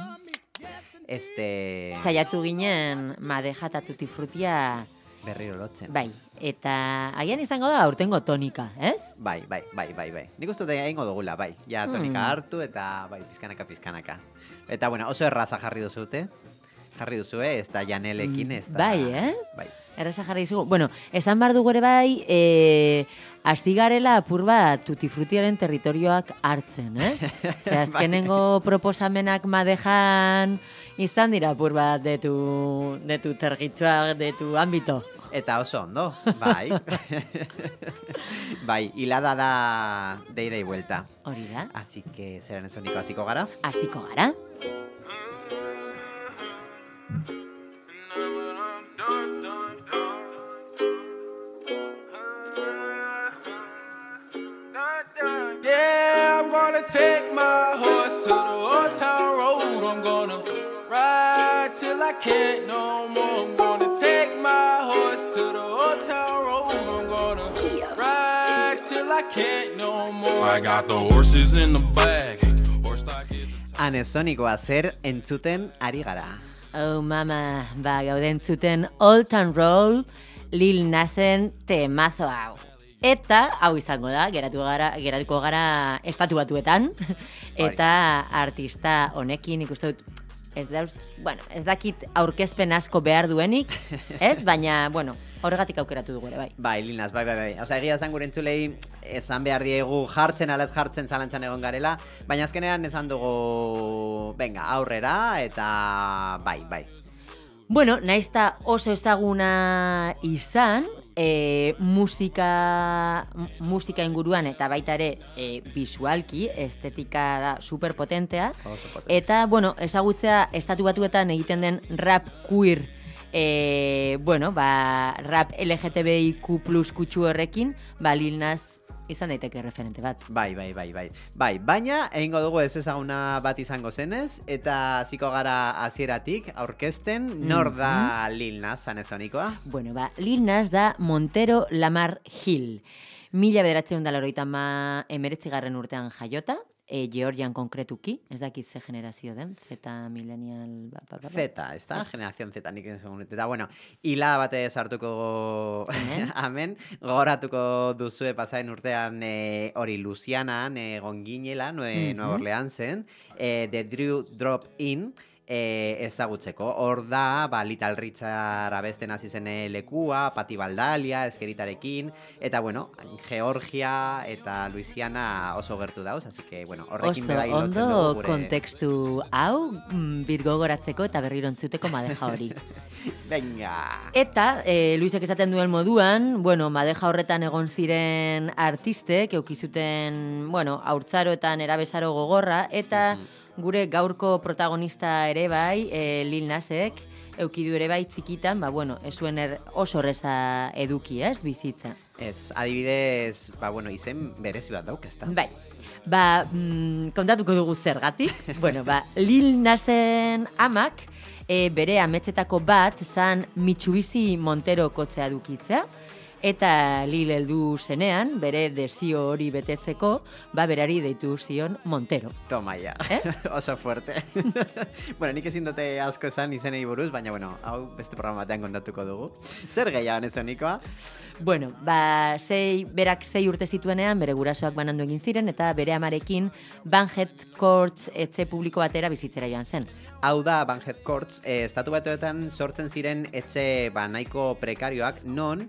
este... Saiatu ginen madeja eta tutti frutia Berriro lotzen. Bai, eta agian izango da aurtengo tonika, ez? Bai, bai, bai, bai, bai. Nik uste dut egingo dugula, bai. Ja, tonika Hmm. hartu eta bai, pizkanaka, pizkanaka. Eta, bueno, oso erraza jarri duzute. Jarri duzue, ez da janelekin, ez da... Bai, eh? Bai. Erraza jarri dizugu. Bueno, esan behar dugu ere bai, e, hasi garela apur bat tutifrutiaren territorioak hartzen, ez? <laughs> Ze azkenengo proposamenak madejan izan dira apur bat de tu, de tu tergitzuak, de tu ámbito. Eta oso ondo, bai. <laughs> bai, hilada da de ida y vuelta. Hori da. Así que, zeran esoniko hasiko gara? Hasiko gara. Take my horse to the old town road. I'm gonna ride till I can't no more. I'm gonna take my horse to the old town road. I'm gonna ride till I can't no more. I got the horses in the bag. Anesonikoa zer entzuten ari gara. Oh, mama, ba, gauden zuten Old Town Roll Lil Nasen temazo hau. Eta, hau izango da, geratu gara, geratuko gara estatu batuetan. <laughs> Eta artista honekin ikuste dut, ez dauz, bueno, ez dakit aurkezpen asko behar duenik, <laughs> ez? Baina, bueno, horregatik aukeratu dugu ere, bai. Bai, Linas, bai, bai, bai. Osa, egia esan gure entzulei, esan behar diegu jartzen, alaz jartzen zalantzan egon garela, baina azkenean esan dugu, venga, aurrera, eta bai, bai. Bueno, naizta oso ezaguna izan, e, musika, musika inguruan eta baita ere e, visualki, estetika da superpotentea. Eta, bueno, ezagutzea estatu batuetan egiten den rap queer, e, bueno, ba, rap LGTBIQ plus kutsu horrekin, ba, Lil Nas izan daiteke referente bat. Bai, bai, bai, bai. Bai, baina egingo dugu ez ezaguna bat izango zenez, eta ziko gara hasieratik aurkezten nor da Lil Nas zanezonikoa? Bueno, ba, Lil Nas da Montero Lamar Hill. Mila bederatzen da laroita ma emeretzigarren urtean jaiota, e, Georgian konkretuki, ez dakit ze generazio den, Z millennial... Ba, ba, ba, ba. Z, ez da? Generazion Z, nik esan Eta, bueno, hila bate sartuko <laughs> amen, gogoratuko duzue pasaden urtean eh, hori Lucianan egon ginela, Nue, Mhm. Nueva Orleansen, eh, The Drew Drop In, eh, ezagutzeko. Hor da, ba, Little Richard abesten hasi zen eh, lekua, Pati Baldalia, eskeritarekin, eta, bueno, Georgia eta Louisiana oso gertu dauz, así que, bueno, horrekin Oso bai lotzen dugu ondo gure... kontekstu hau mm, birgogoratzeko eta berriro entzuteko madeja hori. <laughs> Venga! Eta, e, Luisek esaten duen moduan, bueno, madeja horretan egon ziren artistek, eukizuten, bueno, haurtzaroetan erabesaro gogorra, eta gure gaurko protagonista ere bai, e, Lil Nasek, eukidu ere bai txikitan, ba, bueno, ez zuen er, oso reza eduki, ez, bizitza. Ez, adibidez, ba, bueno, izen berezi bat dauk, ez da? Bai. Ba, mm, kontatuko dugu zergatik. <laughs> bueno, ba, Lil Nasen amak, e, bere ametsetako bat, zan Mitsubishi Montero kotzea dukitzea, eta Lil heldu zenean, bere desio hori betetzeko, ba, berari deitu zion Montero. Toma ya, Eh? <laughs> oso fuerte. <laughs> bueno, nik ezin dute asko esan izenei buruz, baina, bueno, hau beste programa batean kontatuko dugu. Zer gehiago nezonikoa? Bueno, ba, sei, berak sei urte zituenean, bere gurasoak banandu egin ziren, eta bere amarekin Banhead Courts etxe publiko batera bizitzera joan zen. Hau da, Banhead Courts, eh, estatu batuetan sortzen ziren etxe ba, nahiko prekarioak, non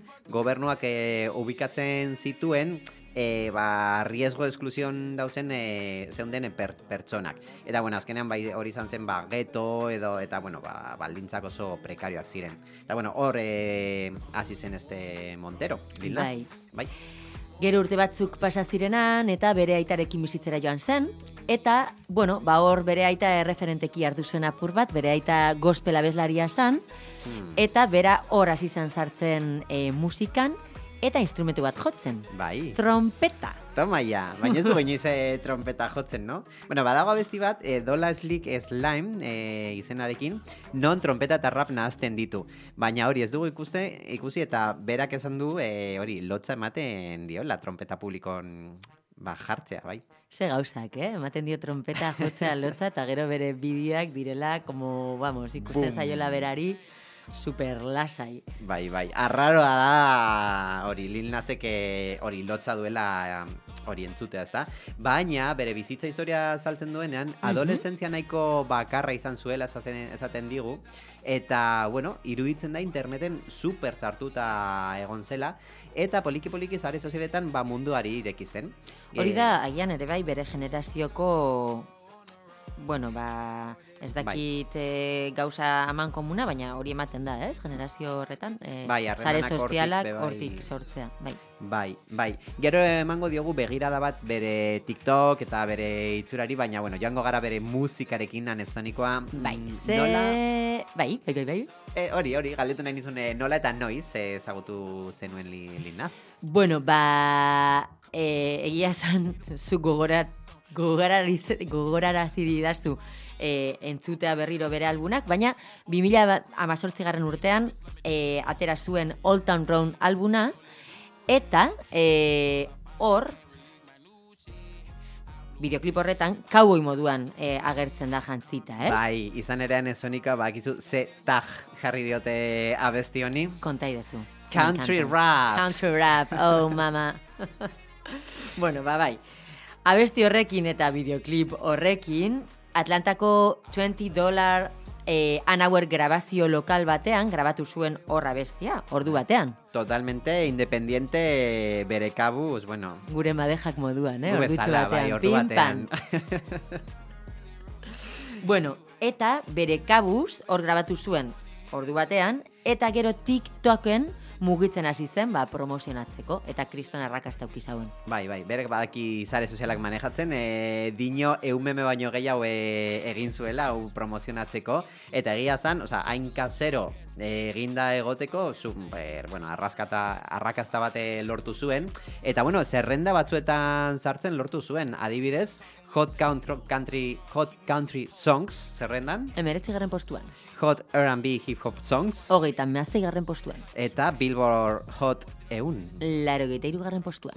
gobernuak eh, ubikatzen zituen e, ba, riesgo de exclusión dauzen e, zeunden per, pertsonak. Eta, bueno, azkenean bai, hori izan zen, ba, geto edo, eta, bueno, ba, baldintzak oso prekarioak ziren. Eta, bueno, hor e, hasi zen este Montero, Lil Nas. Bai. Gero urte batzuk pasa zirenan eta bere aitarekin bizitzera joan zen. Eta, bueno, ba hor bere aita erreferenteki hartu zuen apur bat, bere aita gospel abeslaria zan, Hmm. eta bera hor hasi izan sartzen e, musikan, eta instrumentu bat jotzen. Bai. Trompeta. Toma ya, baina ez du inoiz eh, trompeta jotzen, no? Bueno, badago abesti bat, eh, Dola Slick Slime eh, izenarekin, non trompeta eta rap nahazten ditu. Baina hori ez dugu ikuste, ikusi eta berak esan du, eh, hori, lotza ematen diola trompeta publikon ba, jartzea, bai. Ze gauzak, eh? Ematen dio trompeta jotzea lotza eta gero bere bideoak direla, como, vamos, ikusten Bum. zaiola berari, super lasai. Bai, bai. Arraroa da hori Lil Nasek eh, hori lotza duela em, hori entzutea, ezta? Baina bere bizitza historia saltzen duenean, adoleszentzia nahiko bakarra izan zuela esaten, esaten digu eta bueno, iruditzen da interneten super sartuta egon zela eta poliki poliki sare sozialetan ba munduari ireki zen. Hori Eh, da, agian ere bai, bere generazioko, bueno, ba, ez Bai. dakit eh, gauza aman komuna, baina hori ematen da, ez? Generazio horretan, eh, Bai, sare hortik sozialak bai. hortik sortzea, bai. Bai, bai. Gero emango diogu begirada bat bere TikTok eta bere itzurari, baina bueno, joango gara bere musikarekin anezonikoa. Bai, Mm, ze... Nola, Bai, bai, bai, bai. e, hori, hori, galdetu nahi nizun nola eta noiz ezagutu zenuen li, linaz. Bueno, ba, e, egia esan, zu gogorat, gogorarazi didazu e, entzutea berriro bere albunak, baina 2018 garren urtean e, atera zuen Old Town Road albuna, eta e, hor, videoklip horretan, cowboy moduan e, agertzen da jantzita, ez? Bai, izan ere anezonika, bakizu, ze tag jarri diote abesti honi. Konta idazu. Country rap. Country rap, oh mama. <laughs> bueno, ba bai. Abesti horrekin eta videoklip horrekin, Atlantako 20 dollar eh, an hour grabazio lokal batean, grabatu zuen hor abestia, ordu batean. Totalmente independiente bere kabuz, bueno, Gure madejak moduan, eh? Ordutxo bezala, batean, bai, ordu batean. <laughs> Bueno, eta bere kabuz hor grabatu zuen ordu batean, eta gero TikToken mugitzen hasi zen, ba, promozionatzeko, eta kriston arrakasta auki zauen. Bai, bai, berek badaki sare sozialak manejatzen, e, dino eumeme baino gehiago e, egin zuela, hau promozionatzeko, eta egia zan, oza, hain kasero e, eginda egoteko, super, bueno, arraskata, arrakasta bate lortu zuen, eta bueno, zerrenda batzuetan sartzen lortu zuen, adibidez, Hot Country, country, Hot Country Songs zerrendan, Emeretzi garren postuan. Hot R&B Hip Hop Songs, Hogeita mehazei garren postuan. eta Billboard Hot Eun. Laro garren postuan.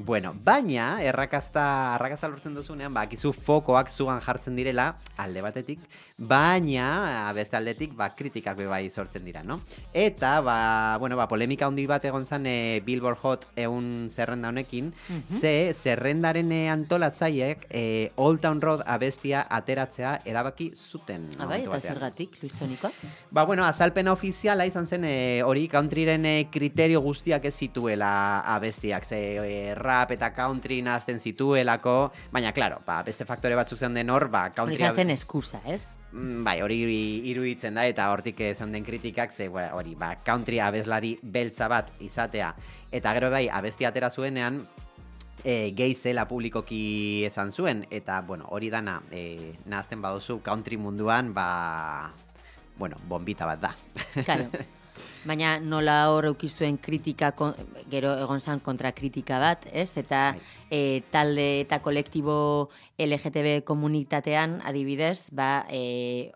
Bueno, baina errakazta, arrakazta lortzen duzunean, bakizu fokoak zugan jartzen direla alde batetik, baina beste aldetik ba, kritikak bai sortzen dira, no? Eta, ba, bueno, ba, polemika handi bat egon zen e, Billboard Hot egun zerrenda honekin, Mhm. ze zerrendaren e, antolatzaiek e, Old Town Road abestia ateratzea erabaki zuten. Abai, Ah, eta zergatik, Luis Zonikoa? Ba, bueno, azalpena ofiziala izan zen e, hori countryren e, kriterio guztiak ez zituela abestiak, ze e, rap eta country nazten zituelako, baina, claro, ba, beste faktore batzuk zen den hor, ba, Hori country... izan zen eskusa, ez? Mm, Bai, hori iruditzen da eta hortik esan den kritikak, ze hori, ba, country abeslari beltza bat izatea. Eta gero bai, abesti atera zuenean, e, gehi zela publikoki esan zuen, eta, bueno, hori dana, e, nahazten baduzu country munduan, ba, bueno, bombita bat da. Claro. <laughs> Baina nola hor eukizuen kritika, kon- gero egon zan kontrakritika bat, ez? Eta e, talde eta kolektibo LGTB komunitatean, adibidez, ba, e,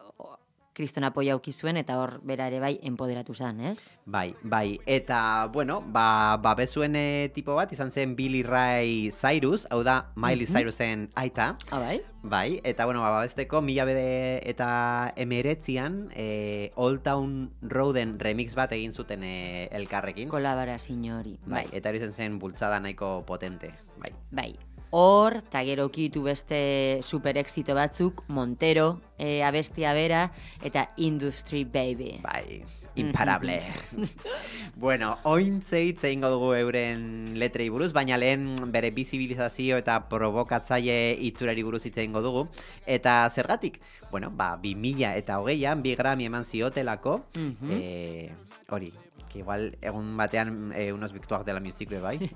kriston apoia aukizuen eta hor bera ere bai empoderatu zen, ez? Bai, bai, eta, bueno, ba, babesuen e, tipo bat izan zen Billy Ray Cyrus, hau da Miley Mhm. Cyrusen aita. Ah, bai? Bai, eta, bueno, ba, babesteko mila bede eta emeretzian e, Old Town Roaden remix bat egin zuten e, elkarrekin. Kolabara signori. Bai, eta hori zen zen bultzada nahiko potente. Bai. Bai. Hor, eta gero kitu beste super exito batzuk, Montero, e, abestia bera, eta Industry Baby. Bai, imparable. <laughs> bueno, ointze hitz egingo dugu euren letrei buruz, baina lehen bere bizibilizazio eta provokatzaile itzurari buruz hitz egingo dugu. Eta zergatik? Bueno, ba, 2000 eta hogeian, bi grami eman ziotelako, Mhm. eh, hori, que igual egun batean eh, unos victuak de la music be bai. <laughs>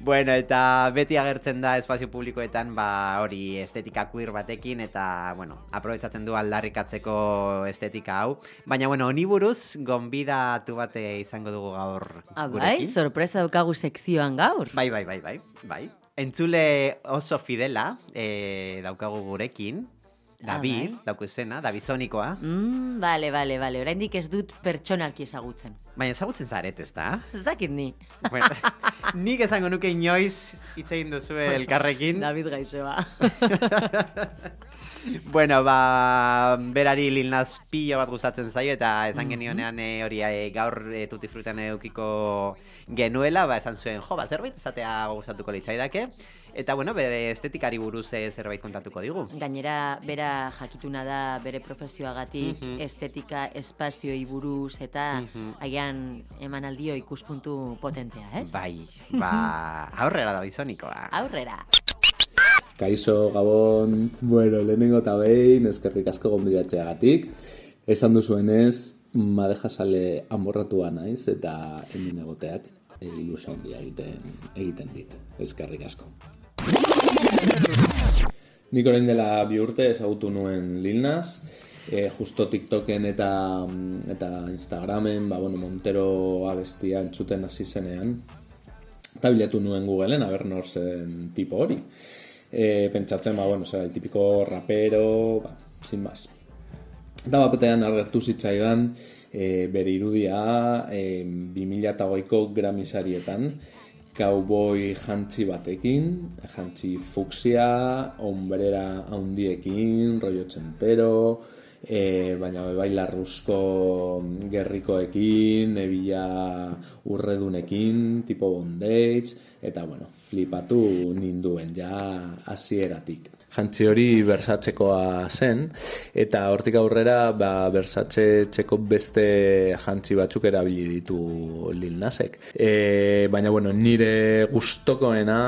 Bueno, eta beti agertzen da espazio publikoetan, ba, hori estetika queer batekin, eta, bueno, aprobetsatzen du aldarrikatzeko estetika hau. Baina, bueno, honi buruz, gonbidatu bate izango dugu gaur Ah, bai, sorpresa daukagu sekzioan gaur. Bai, bai, bai, bai, bai. Entzule oso fidela eh, daukagu gurekin. David, bai. dauku izena, David. Mm, bale, bale, bale. Oraindik ez dut pertsonalki ezagutzen. Baina ezagutzen zaret, ez da? Ez dakit ni. Bueno, <laughs> nik esango nuke inoiz hitz egin duzue <laughs> elkarrekin. David Gaixoa. <laughs> bueno, ba, berari Lil Nas pilo bat gustatzen zaio eta esan Mhm. genionean eh, hori eh, gaur e, tutti frutan edukiko genuela, ba, esan zuen, jo, ba, zerbait esatea gustatuko litzaidake. Eta, bueno, bere estetikari buruz eh, zerbait kontatuko digu. Gainera, bera jakituna da bere profesioagatik, Mhm. estetika, espazioi buruz eta Mhm. agian emanaldio ikuspuntu potentea, ez? Bai, ba, <laughs> aurrera da bizonikoa. Aurrera. Kaixo, Gabon, bueno, lehenengo eta behin, eskerrik asko gonbidatzeagatik. Esan duzuenez, madeja sale amorratua naiz eta hemen egoteak e, ilusio handia egiten, egiten dit. Eskerrik asko. Nik orain dela bi urte ezagutu nuen Lil Nas, e, justo TikToken eta, eta Instagramen, ba, bueno, Montero abestia entzuten hasi zenean, eta bilatu nuen Googleen, aber nor zen tipo hori. E, pentsatzen, ba, bueno, zera, el tipiko rapero, ba, sin más. Eta bapetean agertu zitzaidan e, bere irudia e, 2008ko gramisarietan cowboy jantzi batekin, jantzi fuksia, ombrera handiekin, rollo txentero, e, baina bai larruzko gerrikoekin, ebila urredunekin, tipo bondage, eta bueno, flipatu ninduen ja hasieratik. Jantzi hori bersatzekoa zen, eta hortik aurrera ba, bersatze txeko beste jantzi batzuk erabili ditu Lil Nasek. E, baina bueno, nire gustokoena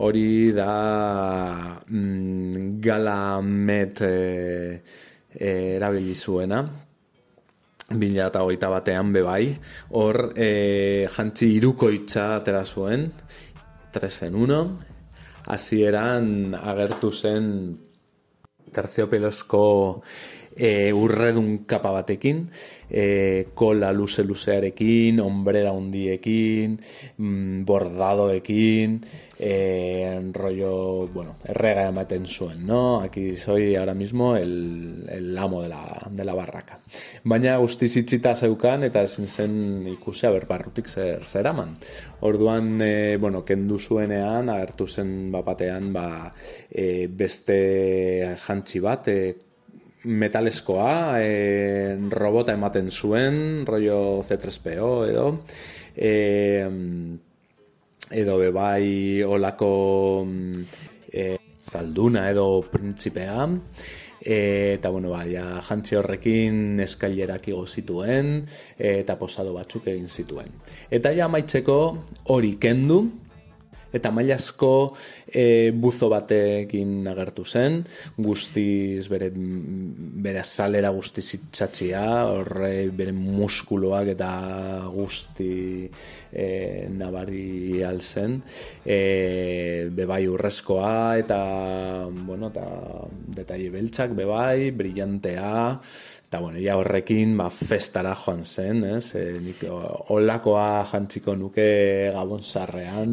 hori da mm, gala met e, e, erabili zuena, bila eta hogeita batean bebai, hor e, jantzi irukoitza atera zuen, 3 en 1, hasieran agertu zen terciopelozko e, urredun kapa batekin, e, kola luze-luzearekin, ombrera hundiekin, mm, bordadoekin, e, rollo, bueno, errega ematen zuen, no? Aquí soy ahora mismo el, el amo de la, de la barraka. Baina guztiz itxita zeukan eta ezin zen ikusi aber barrutik zer zeraman. Orduan, e, bueno, kendu zuenean, agertu zen bapatean, ba, e, beste jantzi bat, e, metaleskoa, e, robota ematen zuen, rollo C3PO edo, e, edo bebai olako e, zalduna edo printzipea, e, eta bueno, ba, ja, jantzi horrekin eskailerak igo zituen, e, eta posado batzuk egin zituen. Eta ja maitzeko hori kendu, eta mailazko e, buzo batekin agertu zen, guztiz bere, bere azalera guztiz itxatxia, horre bere muskuloak eta guzti e, nabari alzen, e, bebai urrezkoa eta, bueno, eta detaile beltzak bebai, brillantea, Eta, bueno, ja horrekin, ba, festara joan zen, ez? E, nik olakoa jantziko nuke gabon zarrean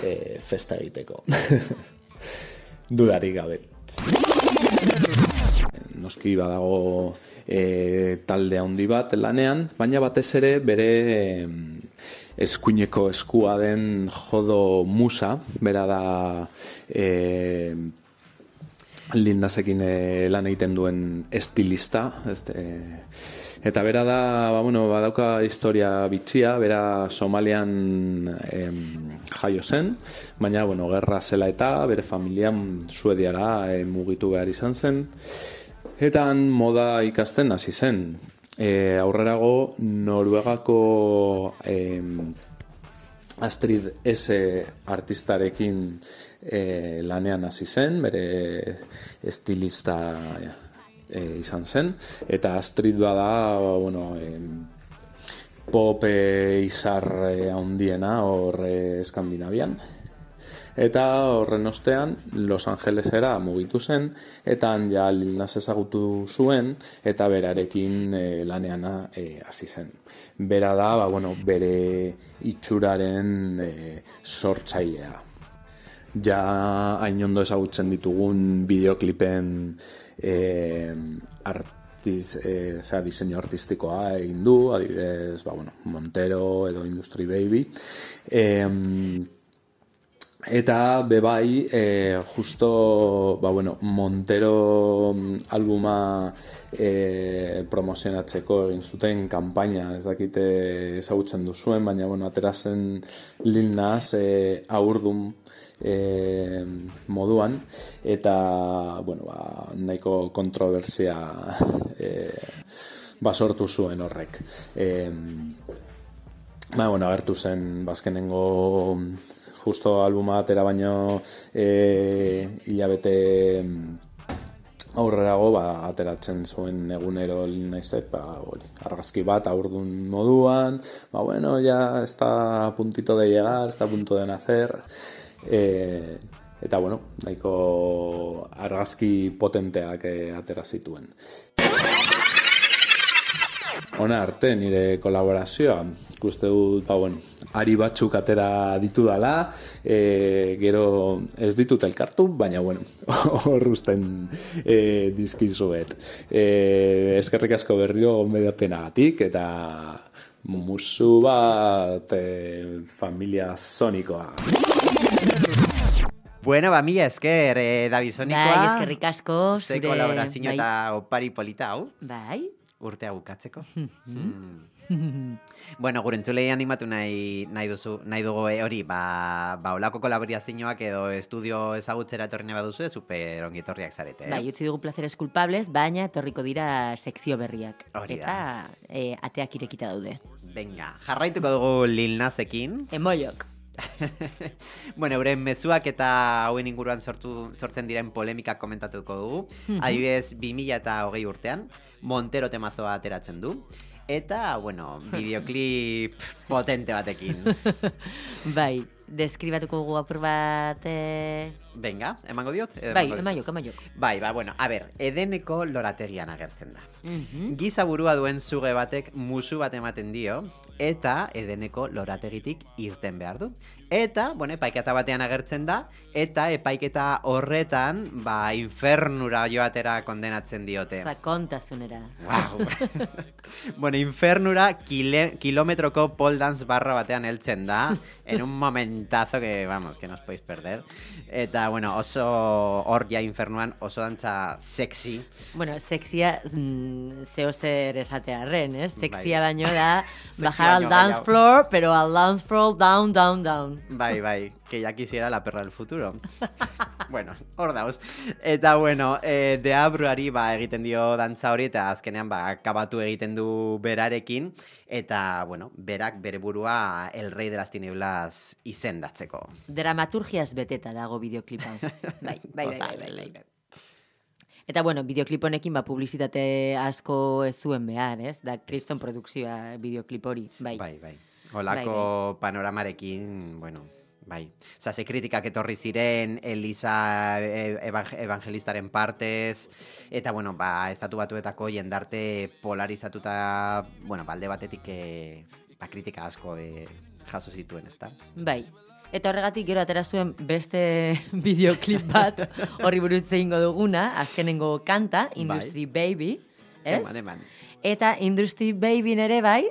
e, festa egiteko. <laughs> Dudarik gabe. Noski badago e, talde handi bat lanean, baina batez ere bere e, eskuineko eskua den jodo musa, bera da e, lindasekin e, lan egiten duen estilista, este, eta bera da, ba, bueno, badauka historia bitxia, bera Somalian em, jaio zen, baina, bueno, gerra zela eta bere familian suediara e, mugitu behar izan zen, eta han moda ikasten hasi zen. E, aurrerago, Noruegako em, Astrid S. artistarekin e, lanean hasi zen, bere estilista e, izan zen, eta Astrid bada, bueno, e, pop e, izar e, handiena hor e, Eskandinavian. Eta horren ostean Los Angelesera mugitu zen eta han ja Lil Nas ezagutu zuen eta berarekin e, lanean e, hasi zen. Bera da, ba, bueno, bere itxuraren e, sortzailea. Ja hain ondo ezagutzen ditugun bideoklipen e, art, diz, e, zera, diseinu artistikoa egin du, adibidez, ba, bueno, Montero edo Industry Baby. E, Eta bebai, e, justo, ba, bueno, Montero mm, albuma e, promozionatzeko egin zuten kanpaina, ez dakite ezagutzen duzuen, baina, bueno, atera zen Lil Nas e, aurdun e, moduan, eta, bueno, ba, nahiko kontroversia <laughs> e, ba, sortu zuen horrek. E, ba, bueno, agertu zen bazkenengo justo albuma atera baino e, hilabete aurrerago ba, ateratzen zuen egunero naizet, ba, hori, argazki bat aurdun moduan, ba, bueno, ya está a puntito de llegar, está a punto de nacer, e, eta, bueno, nahiko argazki potenteak eh, atera zituen. Ona arte nire kolaborazioa, ikuste dut, ba, bueno, ari batzuk atera ditu dala, e, gero ez ditut elkartu, baina, bueno, <laughs> hor usten e, dizkizuet. E, eskerrik asko berrio onbedapenagatik, eta musu bat e, familia sonikoa. Bueno, ba, mila esker, eh, Davizonikoa. Bai, eskerrik asko, Ze zure- kolaborazio bai. eta opari polita hau. Bai. Urtea bukatzeko. Hmm. Bueno, gure entzulei animatu nahi, nahi duzu, nahi dugu eh, hori, ba, ba olako kolaborazioak edo estudio ezagutzera etorri nahi baduzu, super ongi etorriak zarete, eh? Bai, utzi dugu placeres culpables, baina etorriko dira sekzio berriak. Hori da. Eta e, ateak irekita daude. Venga, jarraituko dugu Lil Nasekin. Emoiok. <laughs> bueno, euren mezuak eta hauen inguruan sortu, sortzen diren polemikak komentatuko dugu. Mhm. Adibidez, 2000 eta hogei urtean, Montero temazoa ateratzen du. Eta, bueno, <laughs> videoklip potente batekin. bai, deskribatuko dugu apur bat... E... Venga, emango diot? edo Bai, emaiok, emaiok. Bai, ba, bueno, a ber, edeneko lorategian agertzen da. Mhm. Giza burua duen zuge batek musu bat ematen dio, eta edeneko lorategitik irten behar du. Eta, bueno, epaiketa batean agertzen da, eta epaiketa horretan, ba, infernura joatera kondenatzen diote. Zakontazunera. Wow. <laughs> <laughs> bueno, infernura kile, kilometroko pole dance barra batean heltzen da, <laughs> en un momentazo que, vamos, que no os podéis perder. Eta, bueno, oso hor ja infernuan oso dantza sexy. Bueno, sexia mm, zeo zer esatearren, ez? Sexia Bai. baino da <laughs> bajar al dance floor, pero al dance floor down, down, down. Bai, bai, que ya quisiera la perra del futuro. <laughs> bueno, hor dauz. Eta, bueno, eh, deabruari ba, egiten dio dantza hori, eta azkenean ba, akabatu egiten du berarekin, eta, bueno, berak bere burua el rey de las tinieblas izendatzeko. Dramaturgiaz beteta dago bideoklipa. <laughs> bai, bai, bai, bai, bai, bai. Eta bueno, bideoklip honekin ba publizitate asko ez zuen behar, ez? Da kriston produkzioa bideoklip hori, bai. Bai, bai. Olako panoramarekin, bueno, bai. Osa, ze kritikak etorri ziren, Elisa e- evang- evangelistaren partez, eta, bueno, ba, estatu batuetako jendarte polarizatuta, bueno, balde batetik, e, ba, kritika asko e, jaso zituen, ezta? Bai. Eta horregatik gero atera zuen beste <laughs> bideoklip bat <laughs> horri buruz egingo duguna, azkenengo kanta, Industry Baby, ez? Eman, eman. Eta Industry Baby ere bai,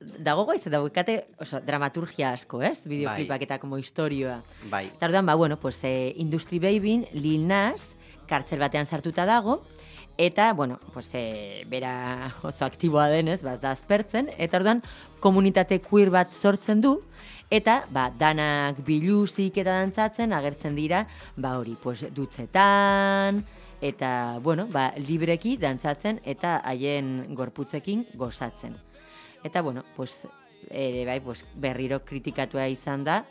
dago goiz, eta bukate, oso, dramaturgia asko, ez? Bideoklipak eta como historioa. Bai. Eta orduan, ba, bueno, pues, eh, Industry Baby, Lil Nas, kartzel batean sartuta dago, eta, bueno, pues, eh, bera oso aktiboa denez, bat da aspertzen, eta orduan, komunitate queer bat sortzen du, eta, ba, danak biluzik eta dantzatzen agertzen dira, ba, hori, pues, dutzetan, eta, bueno, ba, libreki dantzatzen eta haien gorputzekin gozatzen. Eta, bueno, pues, ere bai, pues, berriro kritikatua izan da,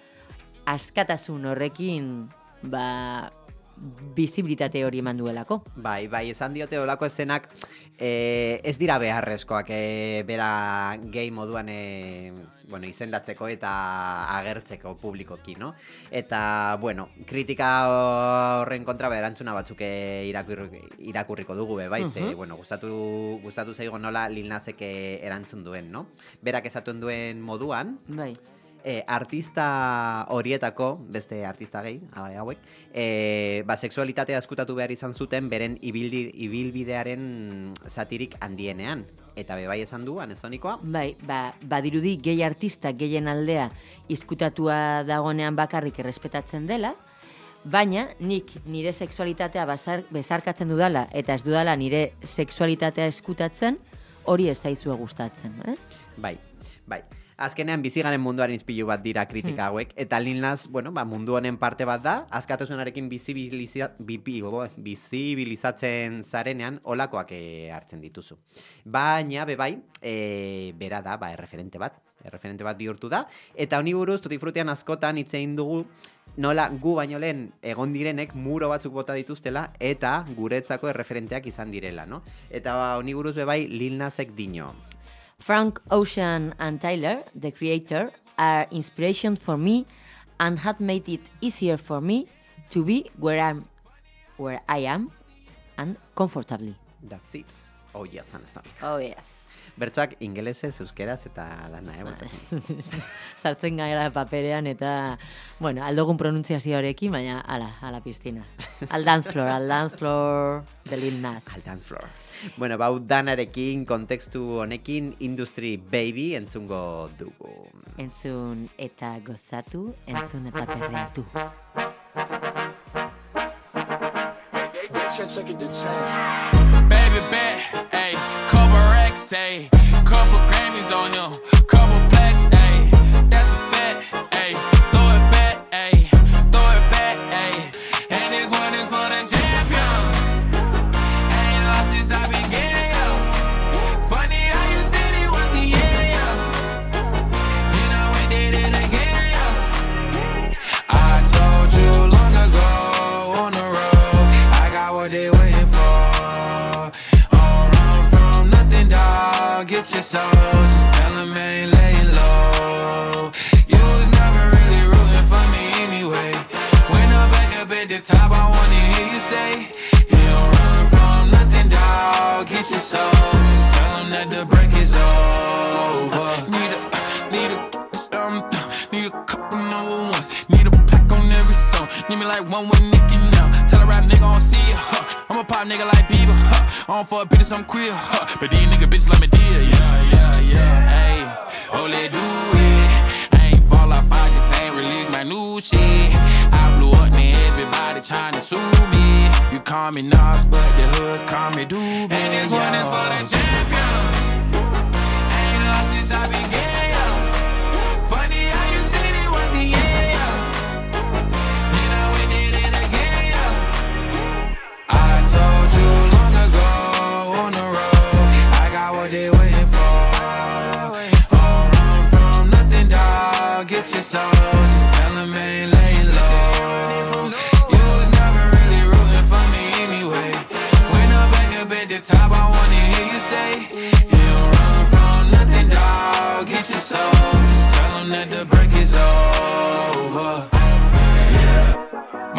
askatasun horrekin, ba, bizibilitate hori eman duelako. Bai, bai, esan diote olako eszenak eh, ez dira beharrezkoak eh, bera gay moduan eh, bueno, izendatzeko eta agertzeko publikoki, no? Eta, bueno, kritika horren kontra ba, erantzuna batzuk irakurri, irakurriko dugu be, bai, ze, Mhm. bueno, gustatu, gustatu zaigo nola Lil Nasek eh, erantzun duen, no? Berak esaten duen moduan, Bai. E, artista horietako, beste artista gehi, hau- hauek, e, ba, seksualitatea eskutatu behar izan zuten beren ibildi, ibilbidearen satirik handienean. Eta bebai esan du, anezonikoa, Bai, ba, badirudi gehi artista gehien aldea izkutatua dagonean bakarrik errespetatzen dela, baina nik nire sexualitatea bazar, bezarkatzen dudala eta ez dudala nire sexualitatea eskutatzen, hori ez zaizue gustatzen, ez? Bai, bai. Azkenean bizigaren munduaren izpilu bat dira kritika hauek, eta Lil Nas, bueno, ba, mundu honen parte bat da, askatasunarekin bizibiliza, bipi, bo, bizibilizatzen zarenean olakoak eh, hartzen dituzu. Baina, bebai, e, bera da, ba, erreferente bat, erreferente bat bihurtu da, eta honi buruz, tutti frutian askotan hitz egin dugu, nola gu baino lehen egon direnek muro batzuk bota dituztela eta guretzako erreferenteak izan direla, no? Eta ba, honi buruz bebai Lil Nasek dino. Frank Ocean and Tyler, the creator, are inspiration for me and had made it easier for me to be where I'm where I am and comfortably. That's it. Oh yes, Anasan. Oh yes. Bertsoak ingelesez, euskeraz eta dana, eh? <laughs> Sartzen gara paperean eta, bueno, aldogun pronuntziazioarekin, baina ala, ala piztina. Al dance floor, al dance floor de Lil Nas. Al dance floor. Bueno, bau danarekin, kontekstu honekin, Industry Baby entzungo dugu. Entzun eta gozatu, entzun eta perreatu. Baby bet, ayy, couple ayy, couple Grammys on him, I don't fuck bitches, I'm queer, huh. But these nigga bitches like me dear, yeah, yeah, yeah. Ayy, oh, let do it. I ain't fall off, I just ain't release my new shit. I blew up, now everybody tryna sue me. You call me Nas, but the hood call me Doobie. And this one is for the champion.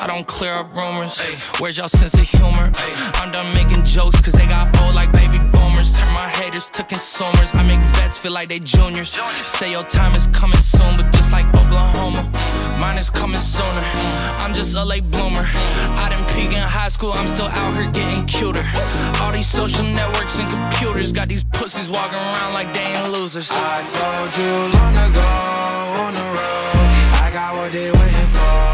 I don't clear up rumors. Where's y'all sense of humor? I'm done making jokes, cause they got old like baby boomers. Turn my haters to consumers. I make vets feel like they juniors. Say your time is coming soon, but just like Oklahoma, mine is coming sooner. I'm just a late bloomer. I didn't peak in high school, I'm still out here getting cuter. All these social networks and computers got these pussies walking around like they ain't losers. I told you long ago on the road, I got what they waiting for.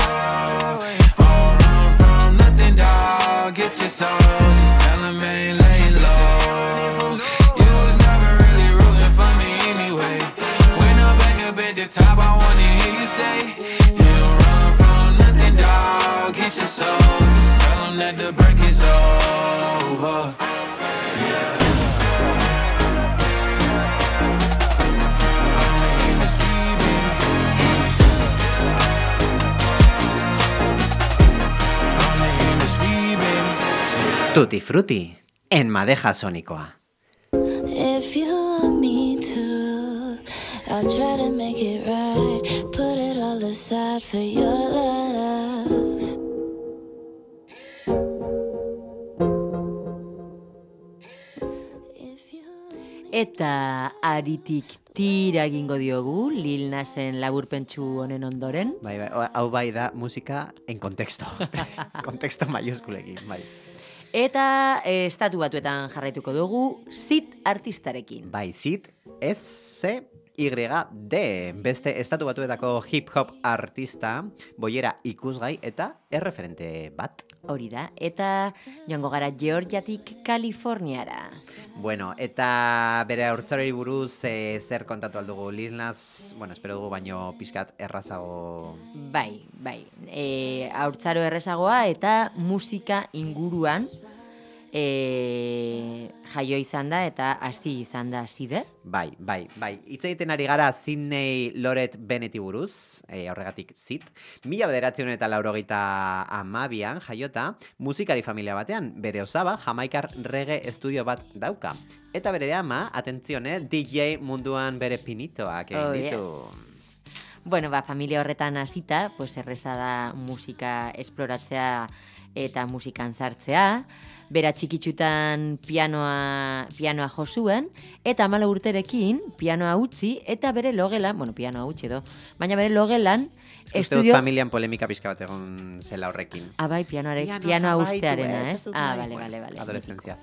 Your soul, just tell 'em ain't laying low. You was never really rooting for me anyway. When I'm back up at the top, Tutti frutti, en madeja sonikoa. If you want me to, I'll try to make it right. Put it all aside for your love. Eta aritik tira egingo diogu Lil Nasen laburpentsu honen ondoren. Bai, bai, hau bai da musika en contexto. <laughs> contexto mayuskulekin, bai. Eta eh, estatu batuetan jarraituko dugu zit artistarekin. Bai, zit, ez ze Y D, beste estatu batuetako hip-hop artista, boiera ikusgai eta erreferente bat. Hori da, eta joango gara Georgiatik Kaliforniara. Bueno, eta bere haurtzarori buruz e, zer kontatu aldugu Lil Nas, bueno, espero dugu baino pixkat errazago... Bai, bai, e, haurtzaro errezagoa eta musika inguruan e, jaio izan da eta hasi izan da zide. Bai, bai, bai. Hitz egiten ari gara Sydney Loret Benneti buruz, e, horregatik zit. Mila bederatzen eta laurogeita amabian jaiota, musikari familia batean, bere osaba, jamaikar rege estudio bat dauka. Eta bere ama, atentzione, DJ munduan bere pinitoak egin Oh, ditu. Bueno, ba, familia horretan hasita, pues erreza da musika esploratzea eta musikan sartzea. Bera txikitsutan pianoa, pianoa jo zuen, eta amala urterekin pianoa utzi, eta bere logelan, bueno, pianoa utzi edo, baina bere logelan, estudio... familian polemika pixka bat egon zela horrekin. Ah, bai, pianoare, Pianoa ustearena, ez dut Ah, bale, bale, bale. Adolescentzia.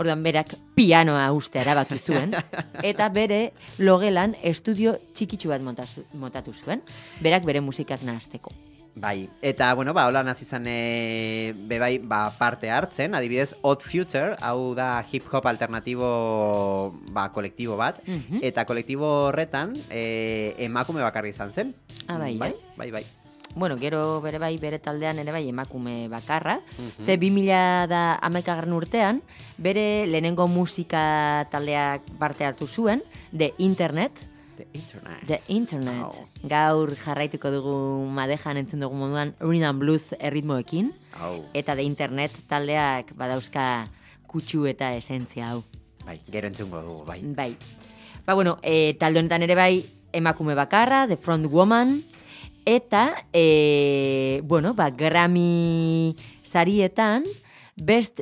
Orduan berak pianoa uste erabaki zuen <laughs> eta bere logelan estudio txikitsu bat montatu, zuen, berak bere musikak nahazteko. Bai, eta, bueno, ba, hola nazi izan e, bebai, ba, parte hartzen, adibidez, Odd Future, hau da hip-hop alternatibo, ba, kolektibo bat, Mhm. eta kolektibo horretan, e, emakume bakarri izan zen. Ah, bai, bai, eh? bai, bai. Bueno, gero bere bai, bere taldean ere bai emakume bakarra. Mhm. Ze 2000 da amaikagarren urtean, bere lehenengo musika taldeak parte hartu zuen, The Internet. The Internet. The Internet. Gaur jarraituko dugu madejan entzun dugu moduan Rhythm Blues erritmoekin. Hau, Eta The Internet taldeak badauzka kutsu eta esentzia hau. bai, gero entzungo dugu, bai. Bai. Ba, bueno, e, talde honetan ere bai emakume bakarra, The Front Woman, eta, e, bueno, ba, Grammy sarietan, Best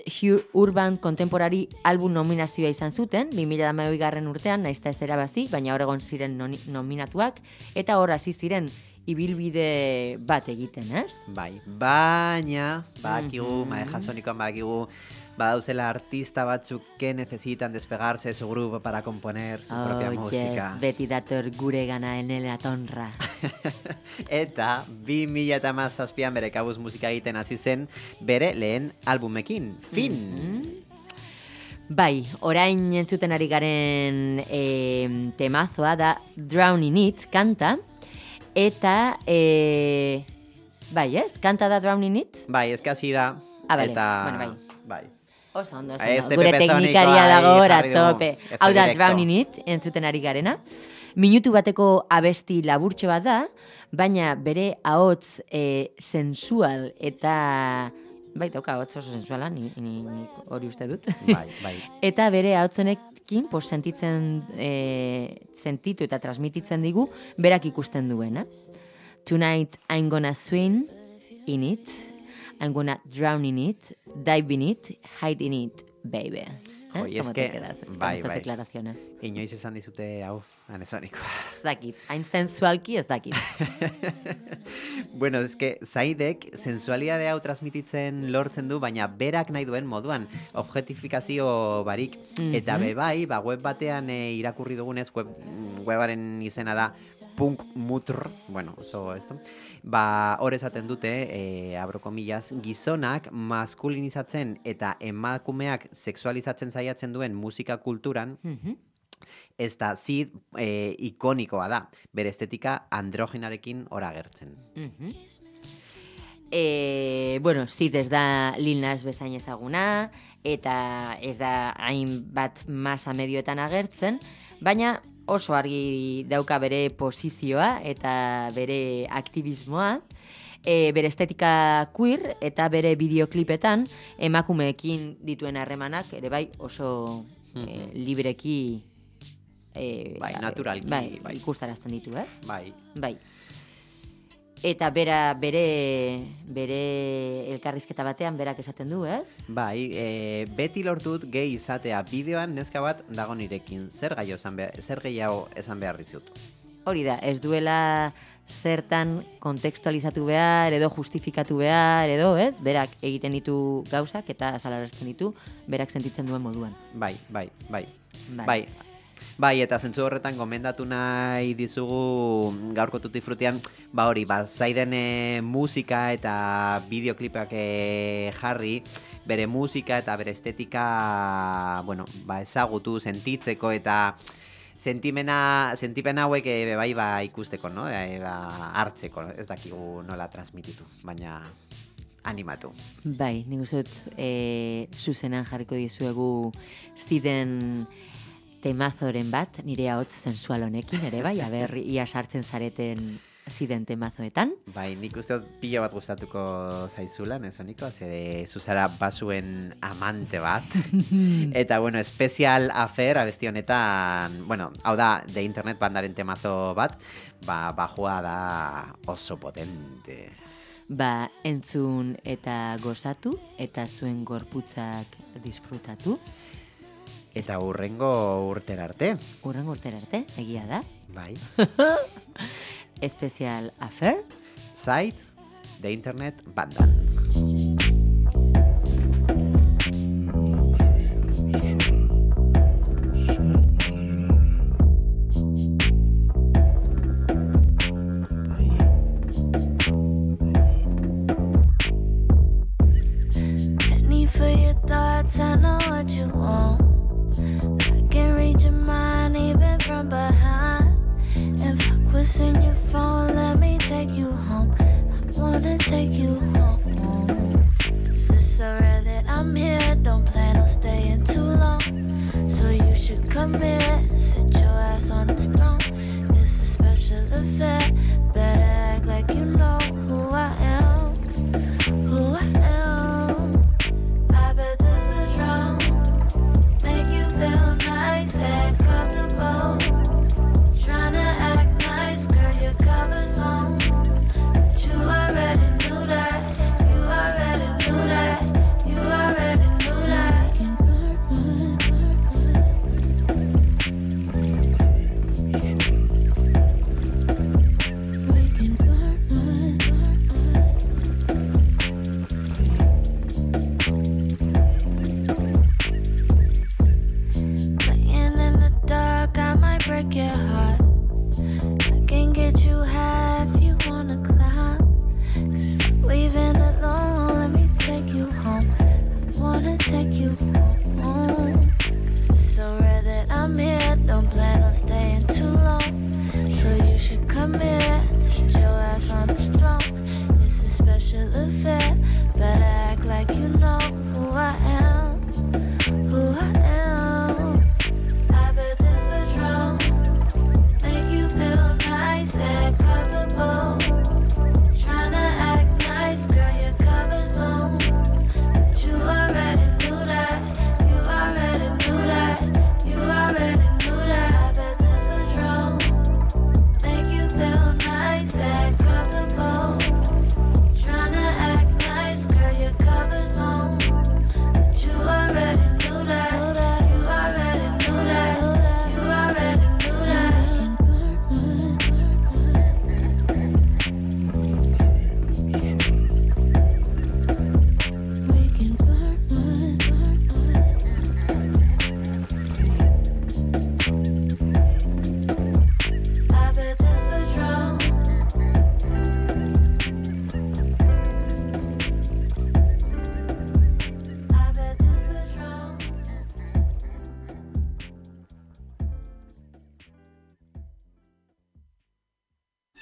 Urban Contemporary album nominazioa izan zuten, 2008 garren urtean, naizta ez erabazi, baina hor egon ziren nominatuak, eta hor hasi ziren ibilbide bat egiten, ez? Bai, baina, Mhm. madeja sonikoan badakigu, badauzela artista batzuk que necesitan despegarse de su grupo para componer su propia Oh, música. yes, beti dator gure gana enela tonra. <laughs> Eta 2000 eta mazazpian bere kabuz musika egiten hasi zen bere lehen albumekin. Fin! Mhm. Bai, orain entzuten ari garen e, temazoa da Drowning It kanta, eta, e, bai ez, kanta da Drowning It? Bai, eske hasi da. Ah, bale, eta... bueno, bai. bai. Oso ondo, oso ondo. de Gure teknikaria bai, dago ora tope. Hau da. Drowning It, entzuten ari garena. Minutu bateko abesti laburtxo bat da, baina bere ahots e, sensual eta... Bai, dauka ahots oso sensuala, ni, ni, ni hori uste dut. Bai, bai. <laughs> eta bere ahotzenekin pos, sentitzen e, sentitu eta transmititzen digu berak ikusten duena. Tonight I'm gonna swim in it, I'm gonna drown in it, dive in it, hide in it, baby. ¿Eh? Jo, y es ¿Cómo que- te quedas con bai, bai. declaraciones? Inoiz izan dizute hau, anesonikoa. <laughs> Ez dakit, hain sensualki ez dakit. <laughs> bueno, es que Zaidek sensualidade hau transmititzen lortzen du, baina berak nahi duen moduan objektifikazio barik. Eta Mhm. be bai, ba, web batean e, irakurri dugunez, web, webaren izena da punk mutr, bueno, oso esto, ba, hor esaten dute, e, abro komillas, gizonak maskulinizatzen eta emakumeak sexualizatzen saiatzen duen musika kulturan, Mhm. ez da zid e, ikonikoa da, bere estetika androgenarekin ora agertzen. Mhm. E, bueno, zit ez da Lil Nas bezain ezaguna, eta ez da hainbat masa medioetan agertzen, baina oso argi dauka bere posizioa eta bere aktivismoa, e, bere estetika queer eta bere bideoklipetan emakumeekin dituen harremanak ere bai oso e, libreki e, Bai, naturalki, bai, bai. ikustarazten ditu, ez? Bai. Bai. Eta bera, bere, bere elkarrizketa batean berak esaten du, ez? Bai, e, beti lortut gehi izatea bideoan neska bat dago nirekin. Zer gaio esan behar, zer gehiago esan behar dizut. Hori da, ez duela zertan kontekstualizatu behar, edo justifikatu behar, edo, ez? Berak egiten ditu gauzak eta azalarazten ditu, berak sentitzen duen moduan. Bai, bai, bai. Bai. Bai. Bai, eta zentzu horretan gomendatu nahi dizugu gaurko tutti frutian, ba hori, ba, zaiden e, musika eta bideoklipak e, jarri, bere musika eta bere estetika, bueno, ba, ezagutu, sentitzeko eta sentimena, sentipen hauek e, bai ba ikusteko, no? E, ba, hartzeko, ez dakigu nola transmititu, baina animatu. Bai, nik uste dut e, zuzenan jarriko dizuegu ziden temazoren bat, nire hotz sensual honekin, ere bai, aber ia sartzen zareten ziden temazoetan. Bai, nik uste dut pilo bat gustatuko zaizula, nezoniko, ze zuzara basuen amante bat. <laughs> Eta, bueno, especial afer abesti honetan, bueno, hau da, de internet bandaren temazo bat, ba, bajua da oso potente. Ba, entzun eta gozatu, eta zuen gorputzak disfrutatu. Eta urrengo urter arte. Urrengo urter arte, egia da. Bai. <laughs> Especial affair. Site de internet bandan.